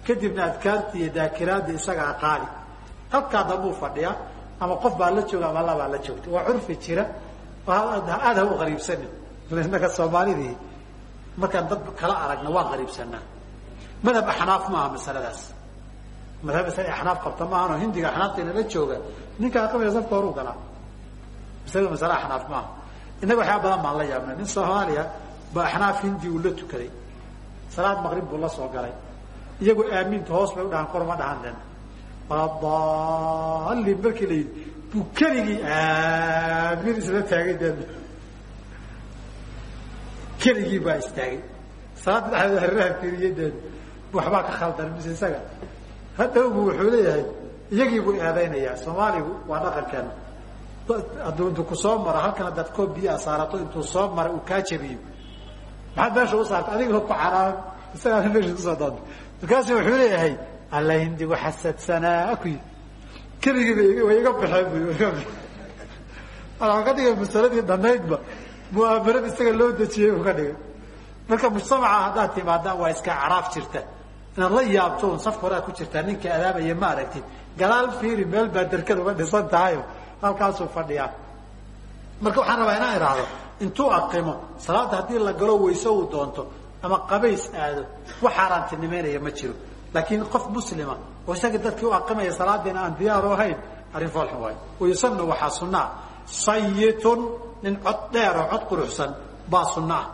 kadibna adkaartii iyo daakiraadda isagaa qaali. Halkaa dambuu fadhiyaa ama qof baa la jooga ama alla baa la joogta waa curfi jira aada ha u qariibsanin. Innaga soomaalidii markaan dad kala aragna waan qariibsanaa. Madhab axnaaf maaha masaladaas. Madhab masale axnaaf qabta maahanoo hindiga axnaafteena la jooga ninka aqamaya safka horu galaa masalada masale axnaaf maaha innaga waxyaa badan baan la yaabnay nin soomaaliya ba axnaaf hindi uu la tukaday. Salaad maqrib buu la soo galay. Iyagu aamiinta hoos bay udhahaan kor ma dhahan den adaalin markii la yidhi buu keligii aamin isla taagay de keligii baa istaagay. Salaada dhexdeeda hareeraha fiiriyay de waxbaa ka khaldan mise isaga? Hadhowbu wuxuu leeyahay iyagii buu eedaynayaa soomaaligu waa dhaqankeena hadduu intuu ku soo maro halkan haddaad koob biyaa saarato intuu soo mara uu kaa jabiyo. Maxaad meesha u saarta adiga ku caraaran isagaana meesha ku soo doonta. Markaasu wuxuu leeyahay alla hindigu xasadsanaa ku yii keligii way iga baxeen bu iga baxeen. Ka dhigay masaladii dhanaydba mu'aamarad isaga loo dejiyey u ka dhigay. Marka mujtamaca haddaad timaadaan waa iska acraaf jirta. Inaad la yaabto un safka horaa ku jirtaa ninka adaamaya ma aragtid gadaal fiiri meel baa derkad uga dhisan tahayo halkaasuu fadhiyaa marka waxaan rabaa inaan idhaahdo intuu aqimo salaada haddii la galo wayse uu doonto ama qabays aado wax xaaraantinimeynaya ma jiro. Laakiin qof muslima oo isaga dadkii u aqimaya salaadiina aan diyaaru ahayn arrin foolxun waayo wayusana waxaa sunaa sayitun nin cod dheer oo cod quruxsan baa sunna. Ah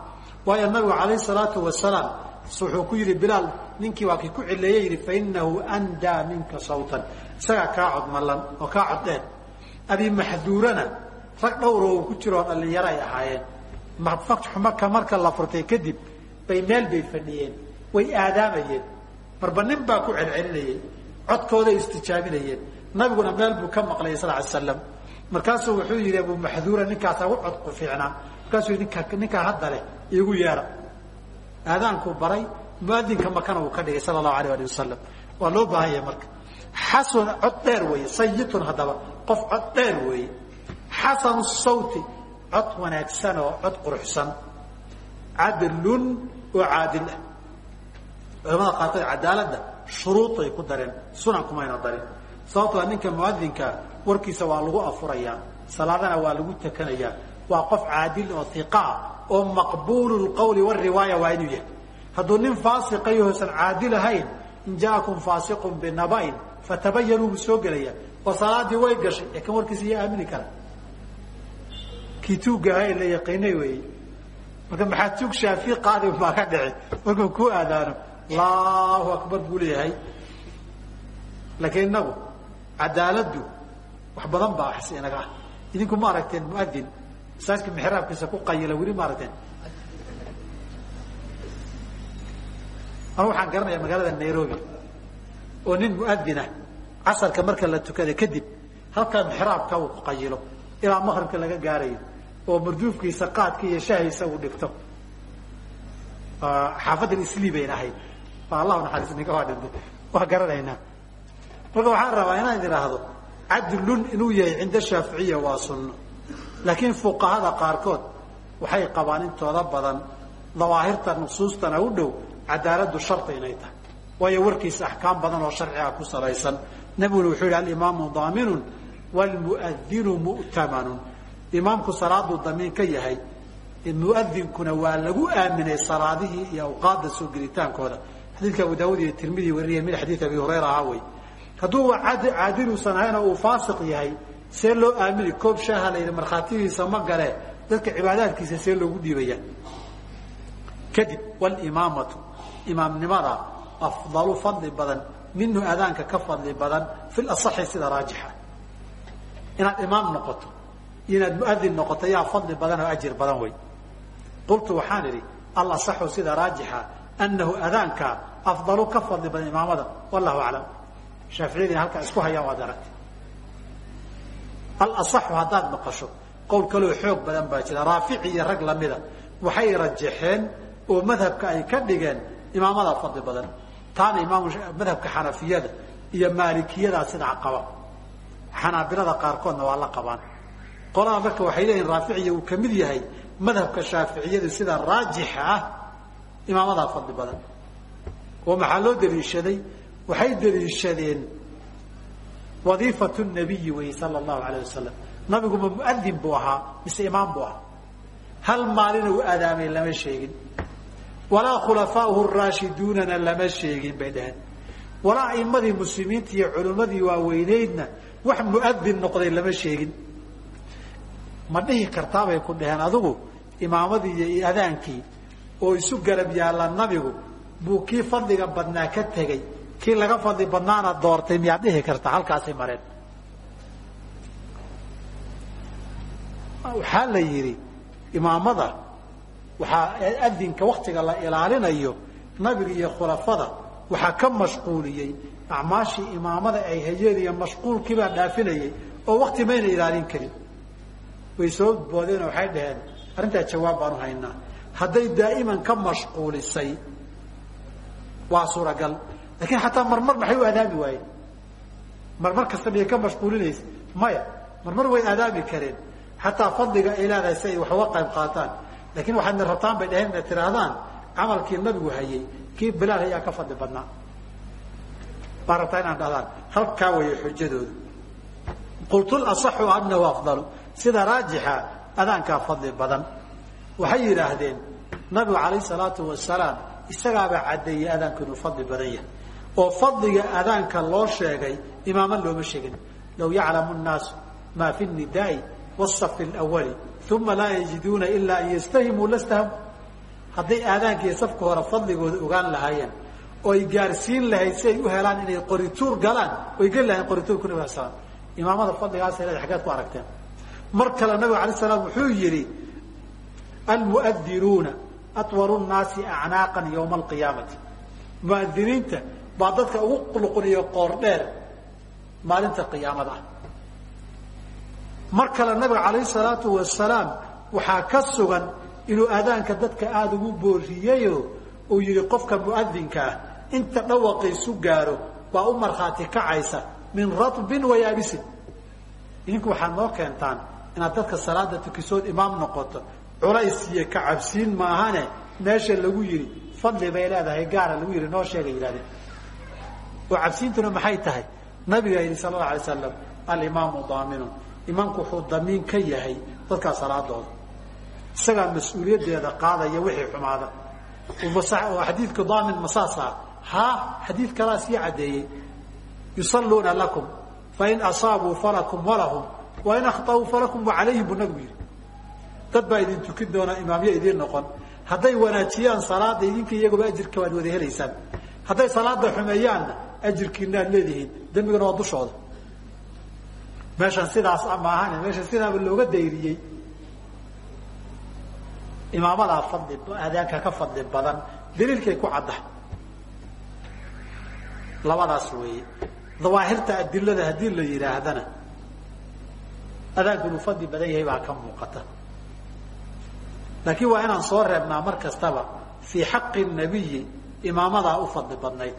waayo nabigu calayh salaatu wasalaam wuxuu ku yidhi bilaal ninkii waa kii ku cileeye yidhi fainahu andaa minka sawtan. Isagaa kaa cod mallan oo kaa cod dheer abi maxduurana rag dhowro uu ku jiroo dhallinyaro ay ahaayeen maka marka la furtay kadib bay meel bay fadhiyeen way aadaamayeen marba nin baa ku celcelinayey codkooday istijaabinayeen nabiguna meel buu ka maqlayay sal ly slam markaasuu wuxuu yidhi abu maxduura ninkaasaa u cod ku fiicnaa markaasuu yidhi ninka ninkaa hadda leh iigu yeera. Aadaankuu baray muadinka makana uu ka dhigay sala allahu alayh ali wasalam waa loo baahan yahay marka. Xasun cod dheer weeye sayitun haddaba qof cod dheer weeye xasanu sawti cod wanaagsan oo cod quruxsan. Cadlun oo caadil ah. Culamada qaarkood cadaaladda shuruuday ku dareen. Sunan kumayna darin. Sababtoo ninka muadinka warkiisa waa lagu afurayaa. Salaadana waa lagu tekanayaa. Waa qof caadil oo iqaa oo maqbuulu lqawli wariwaaya waa inuu yahay. Hadduu nin faasiqayo hoosan caadil ahayn in jaakum faasiqun binaba'in fatabayanuu buu soo gelaya oo salaadii way gashay ee kan warkiisa iya aamini kara. Kii tuugga ahaa ee la yaqiinay weeye. Marka maxaa tuug shaafi qaadi baa ka dhici markuu ku aadaano allahu akbar buu leeyahay. Laakiin inagu cadaaladdu wax badan baa xas inaga ah. Idinku ma aragteen muadin masaajka mixraabkiisa ku qayila weli ma aragteen. Anu waxaan garanaya magaalada nairobi oo nin muadinah casarka marka la tukada kadib halkaa mixraabka uu ku qayilo ilaa maqribka laga gaarayo oo marduufkiisa qaadka iyo shahaysa uu dhigto. Xaafaddan isli bayn ahayd allahu naxariis ninka waa dhintay. Waa garanaynaa. Marka waxaan rabaa inaan idhaahdo cadlun inuu yahay cinda shaaficiya waa sunno. Laakiin fuqahada qaarkood waxay qabaan intooda badan dawaahirta nusuustana u dhow cadaaladdu sharti inay tahay. Waayo warkiisa axkaam badan oo sharciga ku salaysan nabiguna wuxuu yihi alimaamu daaminun wlmuadinu mu'tamanun imaamku salaaduu damiin ka yahay muadinkuna waa lagu aaminay salaadihii iyo awqaadda soo gelitaankooda xadiidka abu daawud iyo tirmidi wariyay min xadiid abi hurayra ahaa wey hadduu caadiluusan ahayn oo uu faasiq yahay see loo aamini koob shaaha la yidhi markhaatigiisa ma gale dadka cibaadaadkiisa see loogu dhiibaya kadib walimaamatu imaamnimada afdalu fadli badan minhu adaanka ka fadli badan fi lasaxi sida raajixa. Inaad imaam noqoto iyo inaad muadin noqoto yaa fadli badan oo ajir badan wey qultu waxaan idhi alasaxu sida raajixa anahu adaanka afdalu ka fadli badan imaamada wallahu aclam. Shaaficiyadina halkaa isku hayaan waad aragtay. Alasaxu haddaad maqasho qowl kaloo xoog badan baa jira raafici iyo rag lamida waxay rajaxeen oo madhabka ay ka dhigeen imaamada fadli badan taana imaam madhabka xanafiyada iyo maalikiyada sidaa qaba xanaabilada qaarkoodna waa la qabaan. Qolada marka waxay leeyihiin raaficiya uu ka mid yahay madhabka shaaficiyadu sida raajixa ah imaamadaa fadli badan. Oo maxaa loo daliishaday waxay daliishadeen wadiifatu nabiyi wey sala allahu alayh wasalam nabiguma muadin buu ahaa mise imaam buu ahaa. Hal maalina uu aadaamay lama sheegin walaa khulafaauhu raashiduunana lama sheegin bay dhaheen walaa aimadii muslimiinta iyo culimmadii waaweyneydna wax muadin noqday lama sheegin. Ma dhihi kartaabay ku dhaheen adigu imaamadii iyo adaankii oo isu garab yaalla nabigu buu kii fadliga badnaa ka tegey kii laga fadli badnaana doortay miyaad dhihi kartaa? Halkaasay mareen. Waxaa la yidhi imaamada waxaa adinka waktiga la ilaalinayo nabiga iyo khulafada waxaa ka mashquuliyey. Acmaashii imaamada ay hayeen iyo mashquulkiibaa dhaafinayay oo wakti mayna ilaalin karin. Way soo boodeen oo waxay dhaheen arrintaa jawaab baanu haynaa. Hadday daa'iman ka mashquulisay waa suuragal. Lakin xataa marmar maxay u aadaami waayeen? Marmar kasta miyay ka mashquulinaysa maya marmar way aadaami kareen. Xataa fadliga ay leedahay si ay wax uga qayb qaataan laakiin waxaadna rabtaan bay dhaheen inaad tidhaahdaan camalkii nabigu hayay kii bilaal ayaa ka fadli badnaa. Baa rabtaa inaan dhahdaan halkaa waya xujadoodu. Qultu lasaxu anahu afdalu. Sida raajixa adaankaa fadli badan. Waxay yidhaahdeen nabigu calayh salaatu wasalaam isagaabaa caddeeyey adaanku inuu fadli badan yahay. Oo fadliga adaanka loo sheegay imaama looma sheegin. Law yaclamu nnaasu maa fi nidaai wsafi lwali uma laa yajiduuna ilaa an yastahimuu lastahamu hadday aadaanka iyo safka hore fadligooda ogaan lahaayeen oo ay gaarsiin lahayd si ay u helaan inay qorituur galaan way geli lahayen qorituur ku nabi slam imaamada fadligaasa leeda xaggeed ku aragteen. Mar kale nabigu alay slam wuxuu yihi almuadinuuna atwaru nnaasi acnaaqan ywma alqiyaamati. Muadiniinta baa dadka ugu qulquniyo qoor dheer maalinta qiyaamada. ah mar kale nabiga calayh salaatu wasalaam waxaa ka sugan inuu aadaanka dadka aada ugu booriyeyo uu yihi qofka muadinka ah inta dhawaqiisu gaaro baa u markhaati kacaysa min ratbin wa yaabisin. Idinku waxaad noo keentaan inaad dadka salaada tukisood imaam noqoto culays iyo kacabsiin maahane meesha lagu yihi fadli bay leedahay gaara lagu yihi noo sheegay yihahdeen oo cabsiintuna maxay tahay? Nabigaa yihi sala alla alay slam alimaamu daaminun imaamku wuxuu damiin ka yahay dadkaa salaadooda. Isagaa mas'uuliyaddeeda qaadaya wixii xumaada. Xadiidku daamin masaasa. Ha xadiid kalaa sii caddeeyey. Yusalluuna lakum fain asaabuu falakum walahum wain akhطauu falakum wacalayhim buu nabigu yidhi. Dad baa idin tukin doonaa imaamyo idiin noqon. Hadday wanaajiyaan salaada idinka iyagaba ajirka waad wada helaysaan. Hadday salaada xumeeyaanna ajirkiinaad leedihiin. Dembigana waa dushooda meeshan sidaas maahan meeshan sidaaba looga dayriyey. Imaamadaa fadli aadaanka ka fadli badan daliilkay ku cadda. Labadaas weeye. Dawaahirta adilada haddii la yidhaahdana adaanku inuu fadli badan yahay baa ka muuqata. Laakiin waa inaan soo reebnaa mar kastaba fii xaqi nabiyi imaamadaa u fadli badnayd.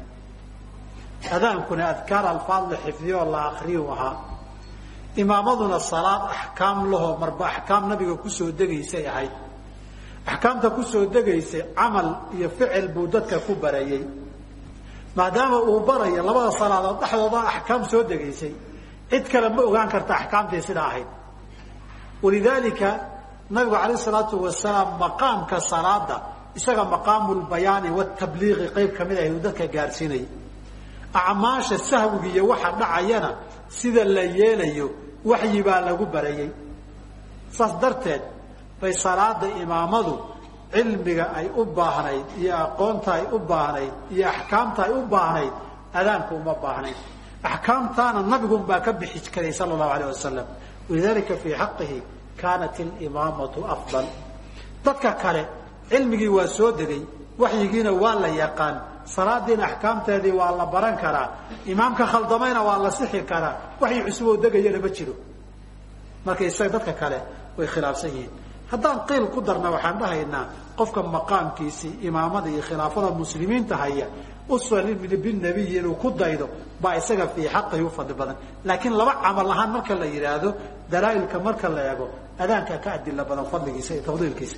Adaankuna adkaar alfaad la xifdiyo oo la akriyu ahaa imaamaduna salaad axkaam lahoo marba axkaam nabiga ku soo degaysay ahayd. Axkaamta ku soo degaysay camal iyo ficil buu dadka ku barayey maadaama uu barayo labada salaadood dhexdooda axkaam soo degaysay cid kale ma ogaan karta axkaamtay sidaa ahayd. Walidaalika nabigu alayh salaatu wasalaam maqaamka salaada isaga maqaamu lbayaani watabliiqi qayb ka mid ah uu dadka gaadhsiinayay acmaasha sahwiga iyo waxa dhacayana sida la yeelayo waxyi baa lagu barayey saas darteed bay salaada imaamadu cilmiga ay u baahnayd iyo aqoonta ay u baahnayd iyo axkaamta ay u baahnayd adaanka uma baahnayd axkaamtaana nabigun baa ka bixi karay sala allahu alayh wasalam walidalika fii xaqihi kaanat alimaamatu afdal. Dadka kale cilmigii waa soo degay waxyigiina waa la yaqaan. Salaadiina axkaamteedii waa la baran karaa. Imaamka khaldamayna waa la sixi karaa. Waxyi cusub oo degayana ma jiro. Marka isaga dadka kale way khilaafsan yihiin. Haddaan qiil ku darna waxaan dhahaynaa qofka maqaamkiisii imaamada iyo khilaafada muslimiinta haya uswa binabiyi inuu ku daydo baa isaga fii xaqihi u fadli badan. Laakiin laba camal ahaan marka la yidhaahdo dalaailka marka la eego adaanka ka adila badan fadligiisa iyo tafdiilkiisa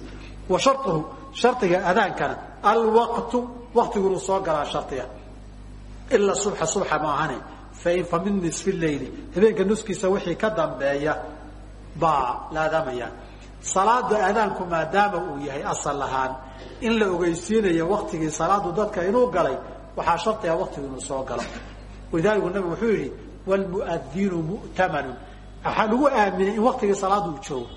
wa sharuhu shardiga adaankana alwaqtu waktigunu soo galaa shardiga ilaa subxa subxa maahane fain fa min nisfi leyli habeenka nuskiisa wixii ka dambeeya baa la adaamaya salaada adaanku maadaama uu yahay asal ahaan in la ogeysiinayo waktigii salaadu dadka inuu galay waxaa shardiga waktigu inuu soo galo. Walidaliku nabigu wuxuu yihi wlmuadinu mu'tamanun waxaa lagu aaminay in waktigii salaada uu joogo.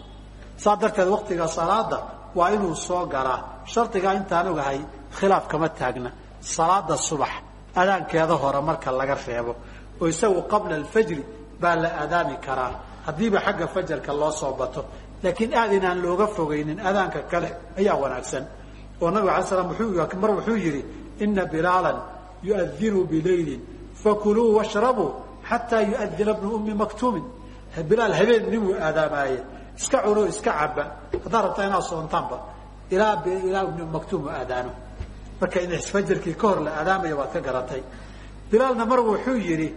Saa darteed waktiga salaada waa inuu soo galaa shardigaa intaan ogahay khilaaf kama taagna. Salaada subax adaankeeda hore marka laga reebo. Oo isagu qabla alfajri baa la adaami karaa. Haddiiba xagga fajarka loo soo bato. Laakiin aad inaan looga fogaynin adaanka kale ayaa wanaagsan. Oo nabig alay slam mar wuxuu yihi ina bilaalan yuadinu bilaylin fakuluu washrabuu xataa yuadina bnu ummi maktuumin. Bilaal habeen ninuu aadaamaaye iska cuno iska caba haddaad rabtaa inaad soontaanba ilaa ilaa ibnu maktuum aadaano. Marka in fajarkii ka hor la aadaamaya waad ka garatay. Bilaalna mar wuxuu yihi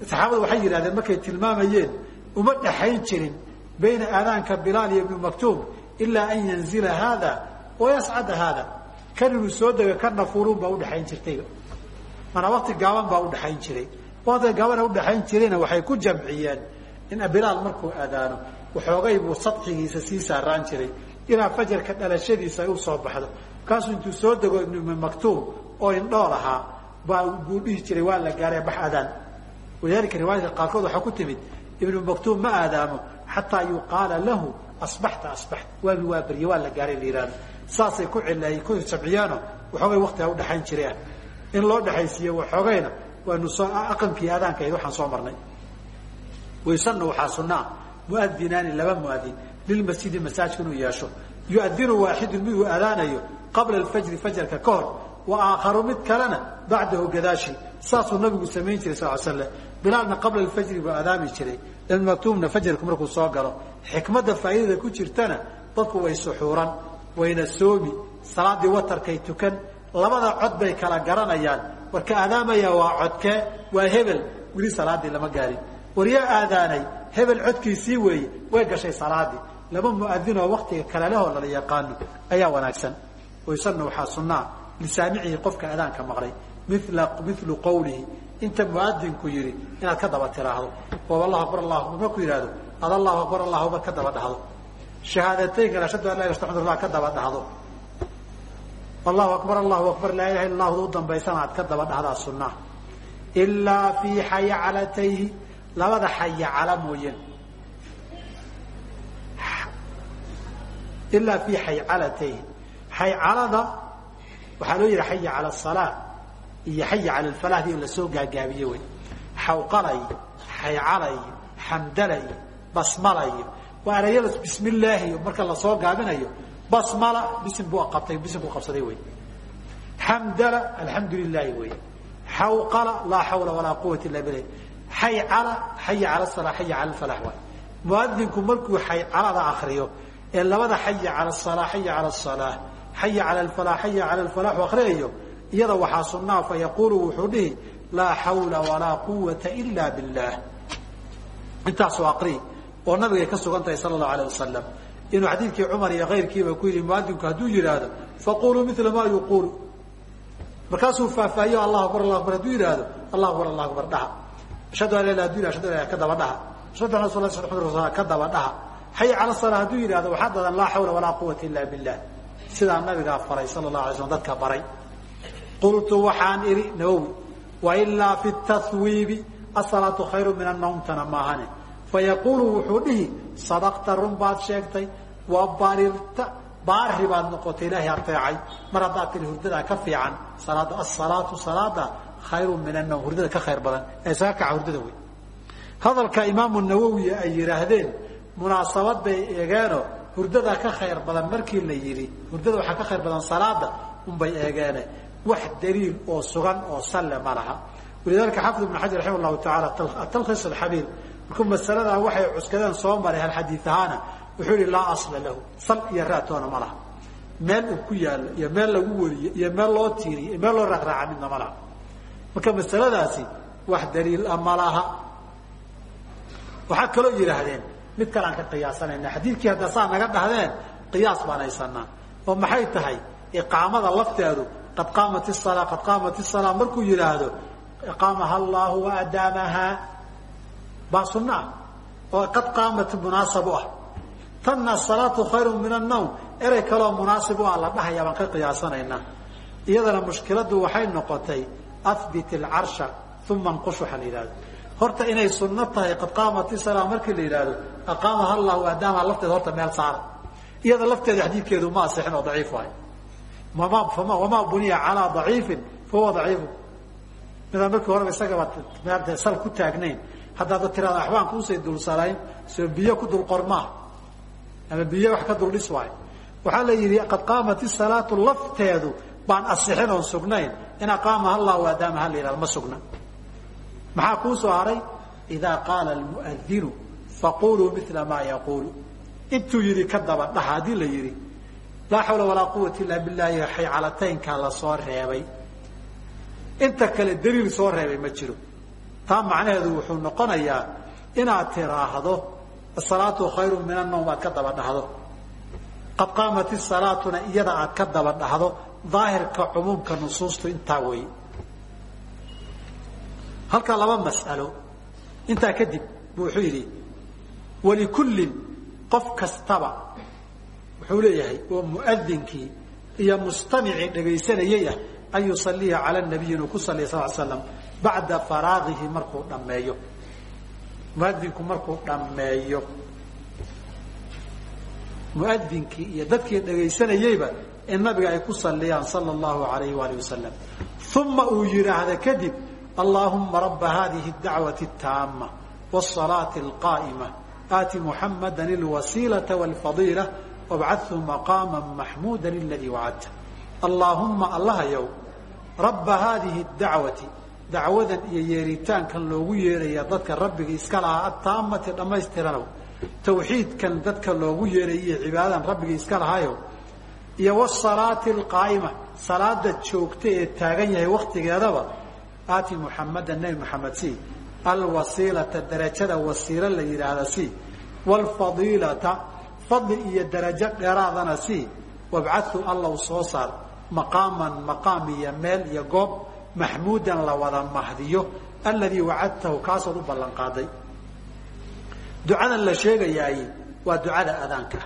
saxaabadu waxay yidhahdeen markay tilmaamayeen uma dhaxayn jirin bayna aadaanka bilaal iyo ibnu maktuum ilaa an yanzila haada wayascada haada. Kan inuu soo dega kana furuun baa udhaxayn jirtayba mana wakti gaaban baa udhaxayn jiray. Waktiga gaabana udhaxayn jirayna waxay ku jamciyeen in bilaal markuu aadaano waxoogay buu sadxigiisa sii saaraan jiray ilaa fajarka dhalashadiisa ay u soo baxdo. Markaasuu intuu soo dego ibnu maktuum oo indhool ahaa baa buu dhihi jiray waa la gaaray bax adaan. Walidalika riwaayadka qaarkood waxaa ku timid ibnu maktuum ma aadaamo xataa yuqaala lahu asbaxta asbaxta waagi waa berye waa la gaaray la yihahdo saasay ku cil ku sabciyaano waxoogay waktiga udhaxayn jiray ah in loo dhexaysiiyo waxoogayna waanu soo aqankii aadaanka waxaan soo marnay. Waysana waxaa sunaa muadinaani laba muadin lilmasjidi masaajka inuu yeesho. Yuadinu waaxidu mid uu aadaanayo qabla alfajri fajarka ka hor wa aakharu mid kalena bacdahu gadaashi saasuu nabigu samayn jiray sal slam bilaalna qabla alfajri buu aadaami jiray. Ibn maktuumna fajarku markuu soo galo. Xikmadda faa'iidada ku jirtana dadku way suxuuran wayna soomi. Salaadii watarkay tukan labada cod bay kala garanayaan. Warka aadaamaya waa codkee waa hebel hebel codkiisii weeye way gashay salaadii laba muadinoo waktiga kale lehoo lala yaqaano ayaa wanaagsan. Waysana waxaa sunaa lisaamicihi qofka adaanka maqlay. Mila milu qawlihi. Inta muadinku yihi inaad ka daba tiraahdo. Oo allahu akbar allahu marku yihahdo ad allahu akbar allahuba ka daba dhahdo. Shahaadateynkan ashhadu an la ilah astaxfirullah ka daba dhahdo. Allahu akbar allahu akbar laa ilaha illa allahu u dambaysana aad ka daba dhahdaa sunnaha ilaa fii xayacalatayhi labada xayacala mooyeen ilaa fii xaycalatayhi xaycalada waxaa loo yihi xaya cala asalaa iyo xaya cala alfalaahdi in la soo gaagaabiye wey. Xawqalay xaycalay xamdalay basmalay. Waa erayada bismi illaahi marka la soo gaabinayo basmala bisim buu qabtay bisim buu qabsaday wey. Xamdala alxamdu lilaahi wey. Xawqala laa xawla walaa quwata illa billah xaycala xaya cala asalaa xaya cala alfalah waay. Muadinku markuu xaycalada akriyo ee labada xaya cala asalaa xaya cala asalaa xaya cala alfalah xaya cala alfalah u akriyayo iyada waxaa sunnaa fa yaquulu wuxuu dhihi laa xawla walaa quwata ila billah. Intaasoo aqri oo nabigay ka sugan tahay sala allahu alayh wasalam inuu xadiidkii cumar iyo kayrkiiba ku yidhi muadinku hadduu yidhaahdo faquluu mila ma yuquulu. Markaasuu faahfaahiyo allahu akbar allah akbar hadduu yidhaahdo allah akbar allah akbar dhaha ashhadu an la ilaha illa ashhadu an la ka daba dhaha rasul muxamad rasul ka daba dhaha xaya cala salaa hadduu yidhahdo waxaa dadan laa xawla walaa quwata illa billah. Sidaa nabigaa faray sala allahu alay slam dadka baray. Qultu waxaan idhi nawowi wailaa fi tahwiibi asalaatu khayru min annawmtana maahane fayaquulu wuxuu dhihi sadaqta run baad sheegtay wa barirta baari baad noqotay ilaahay ateecay mar haddaad tiri hurdadaa ka fiican salaada asalaatu salaada khayru min annawm hurdada ka khayr badan ee saga kaca hurdada wey hadalka imaamu nawowi ay yidhaahdeen munaasabad bay eegeeno hurdada ka khayr badan markii la yidhi hurdada waxaa ka khayr badan salaada unbay eegeene wax daliil oo sugan oo salle ma laha. Walidalika xafid ibn xajar raximah llahu taala atalkhis alxabiir markuu masaladaa waxay cuskadeen soo maray hal xadiid ahaana wuxuu yihi laa asla lahu sal iyo raatoona ma laha. Meel uu ku yaallo iyo meel lagu wariyo iyo meel loo marka masaladaasi wax daliil a ma laha. Waxaa kaloo yidhaahdeen mid kale aan ka qiyaasanayna xadiidkii hadda saa naga dhahdeen qiyaas baan haysanaa. Oo maxay tahay? Iqaamada lafteedu qad qaamat isalaa qad qaamat isalaa markuu yidhaahdo iqaamaha allahu wa adaamahaa baa sunno ah. Oo qad qaamat munaasab u ah. Tanna asalaatu khayru min annawm. Erey kaleoo munaasib u ah la dhahaya baan ka qiyaasanaynaa. Iyadana mushkiladdu waxay noqotay ahbit alcarsha uma nqush waxaa la yidhahdo horta inay sunno tahay qad qaamat isalaa markii la yidhaahdo aqaamaha allah wa adaamaha lafteeda horta meel saara iyada lafteeda xadiidkeedu ma asixin oo daciif waay wamaa buniya calaa daciifin fahuwa daciifu midaan markii horeba isagaba meel sal ku taagnayn haddaada tiraada waxbaan kuusay dulsalayn soo biyo ku dul qormaa ama biyo wax ka dul dhis waay waxaa la yidhi qad qaamat isalaatu lafteedu baan asixin oon sugnayn in aqaamaha allah wa adaamaha la yihahdo ma sugna maxaa kuu soo haray idaa qaala almuadinu faquluu mila maa yaquulu intuu yidhi ka daba dhaha haddii la yidhi laa xawla walaa quwata illa billahi xaycalataynkaa la soo reebay inta kale daliil soo reebay ma jiro taa macnaheedu wuxuu noqonayaa inaad tiraahdo asalaatu khayru min annawm aad ka daba dhahdo qad qaamat isalaatuna iyada aad ka daba dhahdo daahirka cumuumka nusuustu intaa wey halkaa laba mas'alo intaa kadib bu wuxuu yidhi walikullin qof kastaba wuxuu leeyahay oo muadinkii iyo mustamicii dhegaysanayay ah an yusaliya cala nabiyi inuu ku saliya sal slam bacda faraagihi markuu dhammeeyo. Muadinku markuu dhammeeyo. Muadinkii iyo dadkii dhegaysanayeyba in nabiga ay ku saliyaan sala allahu alayh waalih wasalam uma uu yidhaahda kadib allahuma raba hadihi dacwati taama wsalaati alqaa'ima aati muxamada alwasiilaa wlfadiila wabcadhu maqaama maxmuuda ladii wacadta allaahumma allahayow rabba haadihi dacwati dacwadan iyo yeeritaankan loogu yeeraya dadka rabbiga iska lahaa ataamati dhammaystiranow tawxiidkan dadka loogu yeerayiyo cibaadadan rabbiga iska lahaayow iyo wsalaati alqaa'ima salaada joogta ee taagan yahay waktigeedaba aati muxamada nebi moxamed si alwasiilata darajada wasiilo la yidhaahda si wlfadiilata fadli iyo darajo dheeraadana si wabcadhu allow soo saar maqaaman maqaam iyo meel iyo goob maxmuudan la wada mahdiyo alladii wacadtahu kaasood u ballan qaaday. Ducadan la sheegayaay waa ducada adaanka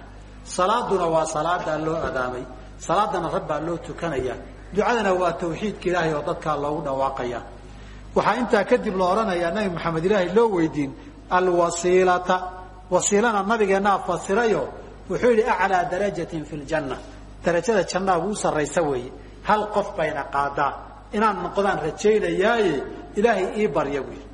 salaaduna waa salaadaa loo adaamay salaadana rag baa loo tukanayaa ducadana waa tawxiidka ilaahay oo dadkaa loogu dhawaaqaya. Waxaa intaa kadib la odhanayaa nabi maxamed ilaahay loo weydiin alwasiilata. Wasiilana nabigeennaa fasirayo wuxuu yidhi aclaa darajatin fi ljanna darajada jannaa ugu sarraysa weeye. Hal qof bayna qaadaa. Inaan noqdaan rajaynayaaye ilaahay ii barya buu yidhi.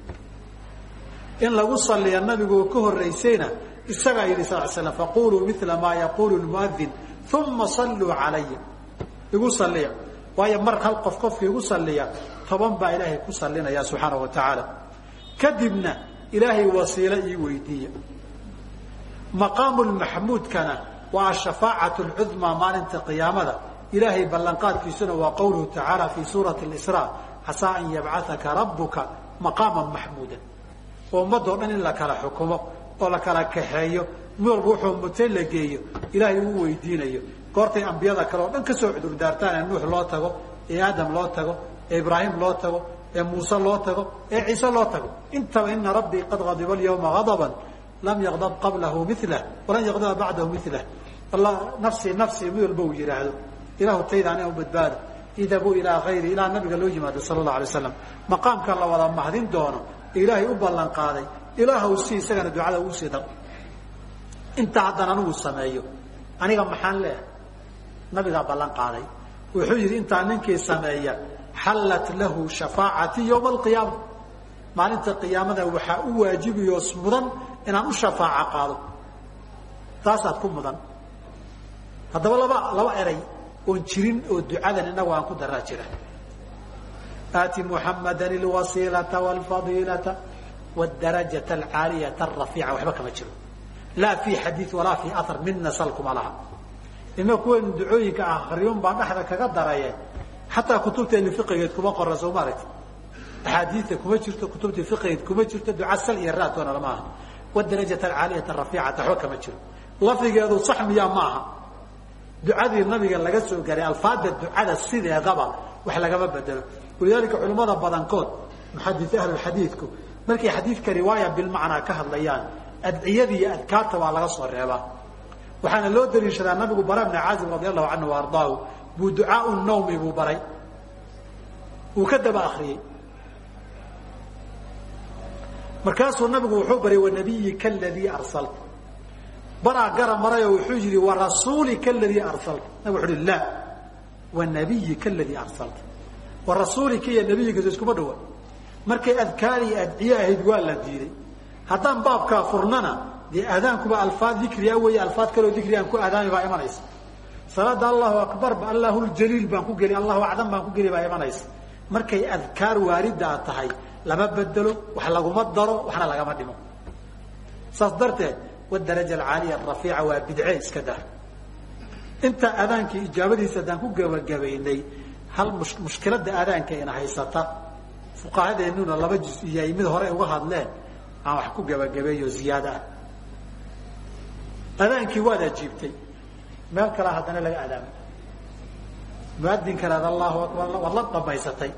In lagu saliya nabigoo ka horraysayna isagaa yidhi sal slam faquluu mila maa yaquulu lmuadin uma salluu calaya igu saliya waayo mar hal qof qofka igu saliya toban baa ilaahay ku salinaya subxaana wa tacaala. Kadibna ilaahay wasiilo ii weydiiya. Maqaamu maxmuudkana waa ashafaacat lcudmaa maalinta qiyaamada. Ilaahay ballanqaadkiisuna waa qowluhu tacaala fii suurati isra casaa an yabcaaka rabuka maqaama maxmuuda oo dhan in la kala xukumo oo la kala kaxeeyo mid walba wuxuu mutay la geeyo ilaahay uu weydiinayo. Goortay ambiyada kale oo dhan ka soo cudurdaartaan ee nuux loo tago ee aadam loo tago ee ibraahim loo tago ee muuse loo tago ee ciise loo tago. Intaba ina rabbii qad adiba alyawma adaban lam yaqdab qablahu milah walan yaqdaba bacdahu milah allah nafsii nafsii mid walba uu yidhaahdo ilahu tayda aniga u badbaado. Idabuu ilaa hayri ilaa nabiga loo yimaado sala allahu alay waslam maqaamkan la wada mahdin doono ilaahay u ballan qaaday ilaahw si isagana ducada uu sii dal intaa haddana anigu sameeyo aniga maxaan leehay nabigaa ballan qaaday. Wuxuu yidhi intaa ninkii sameeya xallat lahu shafaacati yowma alqiyaama maalinta qiyaamada waxaa u waajibayo mudan inaan u shafaaco qaado. Taasaad ku mudan. Haddaba laba laba eray oon jirin oo ducadan inagu aan ku daraa jira. Aati muxamada alwasiilata wlfadiilata wdarajata alcaaliyata arafiica waxba kama jiro laa fi xadii walaa fi aar midna salkuma laha ima kuwaynu ducooyinka akriyun baa dhexda kaga daraye xataa kutubteeni fiqigeed kuma qora soo maaragti axaadiia kuma jirto kutubtii fiqigeed kuma jirto duca sal iyo raatoona lama aha wadarajata alcaaliyata arafiicata waxba kama jiro lafdigeedu sax miyaa ma aha ducadii nabiga laga soo garay alfaada ducada sideedaba wax lagama bedelo walidaalika culimmada badankood muxadii ahlulxadiidku markay xadiidka riwaaya bilmacnaa ka hadlayaan adciyada iyo adkaarta waa laga soo reebaa waxaana loo daliishadaa nabigu bara bna caazim radi allahu canhu ardaahu buu ducaau nawmi buu baray. Uu ka daba akriyey markaasuu nabigu wuxuu baray wanabiyika aladii arsalta baraa gara marayoo wuxuu yihi warasuulika aladii arsalta nabig wuxu uhi la wanabiyika aladii arsalta warasuulika iyo nabiyinkiisu iskuma dhawa markay adkaar iyo adciye ahayd waa la diiday. Haddaan baabkaa furnana dee aadaankuba alfaad dikria weeye alfaad kaloo dikri aan ku aadaami baa imanaysa. Salaada allahu akbarba allahu ljaliil baan ku geli allahu acdam baan ku geli baa imanaysa. Markay adkaar waaridaa tahay lama bedelo wax laguma daro waxna lagama dhimo. Saas darteed wadaraja alcaaliya arafiica waa bidce iska dah inta aadaankii ijaabadiisa haddaan ku gebagabaynay hal mushkilada aadaanka ina haysata fuqahadeennuna laba juz iyo ay mid hore uga hadleen aan wax ku gebagabeeyo ziyaado ah adaankii waad ajiibtay meel kalea haddana laga adaamay muadin kalead allahu akbar waad la dhamaysatay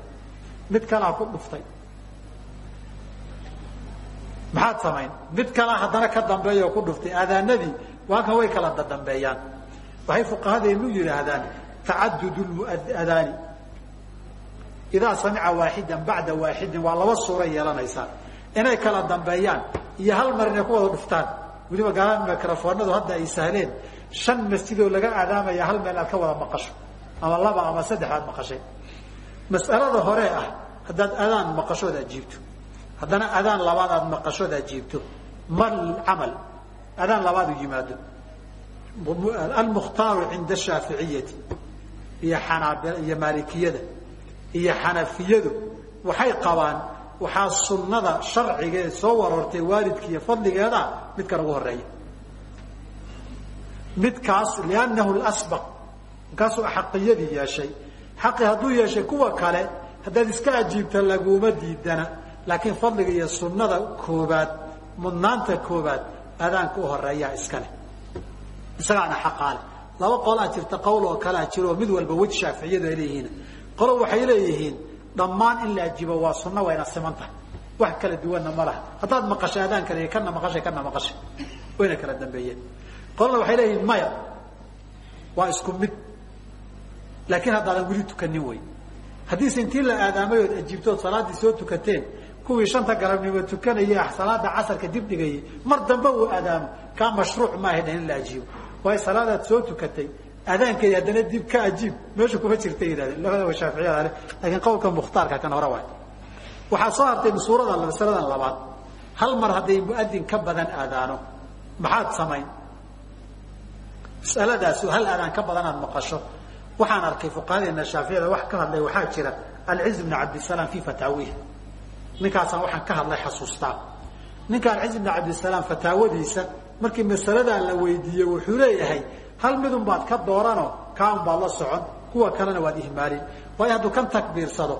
mid kalaa ku dhuftay. Maxaad samayn? Mid kalaa haddana ka dambeeya oo ku dhuftay. Aadaanadii waakan way kala dadambeeyaan. Waxay fuqahadeenu yidhaahdaan tacadud adaani idaa samica waaxidan bacda waaxidin waa laba suura yeelanaysaa inay kala dambeeyaan iyo hal mar inay ku wada dhuftaan weliba gaala microfoonadu hadda ay sahleen shan masjidoo laga aadaamaya hal meel aad ka wada maqasho ama laba ama saddex aad maqashay mas'alada hore ah haddaad adaan maqashood ajiibto haddana adaan labaad aad maqashood ajiibto mal camal adaan labaad u yimaado almukhtaaru cinda shaaficiyati iyo xanaab iyo maalikiyada iyo xanafiyadu waxay qabaan waxaa sunnada sharciga ee soo waroortay waalidka iyo fadligeeda midkan ugu horreeya midkaas liannahu lasbaq markaasuu xaqiyadii yeeshay. Xaqi hadduu yeeshay kuwa kale haddaad iska ajiibta laguma diidana. Laakiin fadliga iyo sunnada koobaad mudnaanta koobaad adaanka u horeeyaa iskale isagaana xaqaale. Laba qolaa jirta qowl oo kalea jiro oo mid walba wej shaaficiyadu ay leeyihiin qolo waxay leeyihiin dhammaan in la ajiibo waa sunna wayna siman tahay wax kala duwanna ma laha. Haddaad maqashay adaankale kana maqashay kana maqashay. Wayna kala dambeeyeen. Qolana waxay leeyihiin maya. Waa isku mid. Laakiin haddaadan weli tukanin wey haddiise intii la aadaamay ood ajiibtood salaaddii soo tukateen kuwii shanta galabnimo tukanaya salaada casarka dib dhigayay mar dambe uu aadaamo. Kaa mashruuc maaha in la ajiibo waayo salaadaad soo tukatay aadaankeedi haddana dib ka ajiib meesha kuma jirta yihahdeen labadaba shaaficiyada ale laakiin qowlka mukhtaarka kan hore waay waxaa soo hartay suuradan masaladan labaad. Hal mar hadday muadin ka badan aadaano maxaad samayn? Masaladaas hal aadaan ka badan aad maqasho. Waxaan arkay fuqahadeena shaaficiyada wax ka hadlay waxaa jira alciz bn cabdisalaam fi fataawihi ninkaasaan waxaan ka hadlay xasuustaa ninka alciz bn cabdisalaam fataawadiisa markii masaladaa la weydiiyey wuxuu leeyahay hal midun baad ka dooranoo kaan baad la socon kuwa kalena waad ihmaalin. Waayo hadduu kan takbiirsado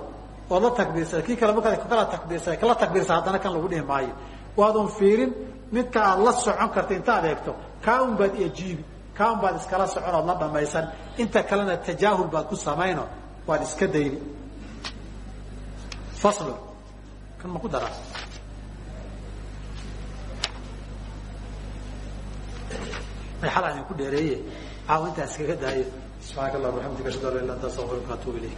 ood la takbiirsada kii kale markaad kala takbiirsada kala takbiirsada haddana kan lagu dhihi maayo. Waadun fiirin midka aad la socon karta intaad eegto kaa un baad ajiibi kaa un baad iskala socon ood la dhamaysan. Inta kalena tajaahul baad ku samayno waad iska dayni. Faslu. Kan ma ku daraa xala idinku dheereeye caawa intaan iskaga daayo. Subxaanaka allah bxamdika ashhadu an la ilah anta astaغfiruka atuub ilayk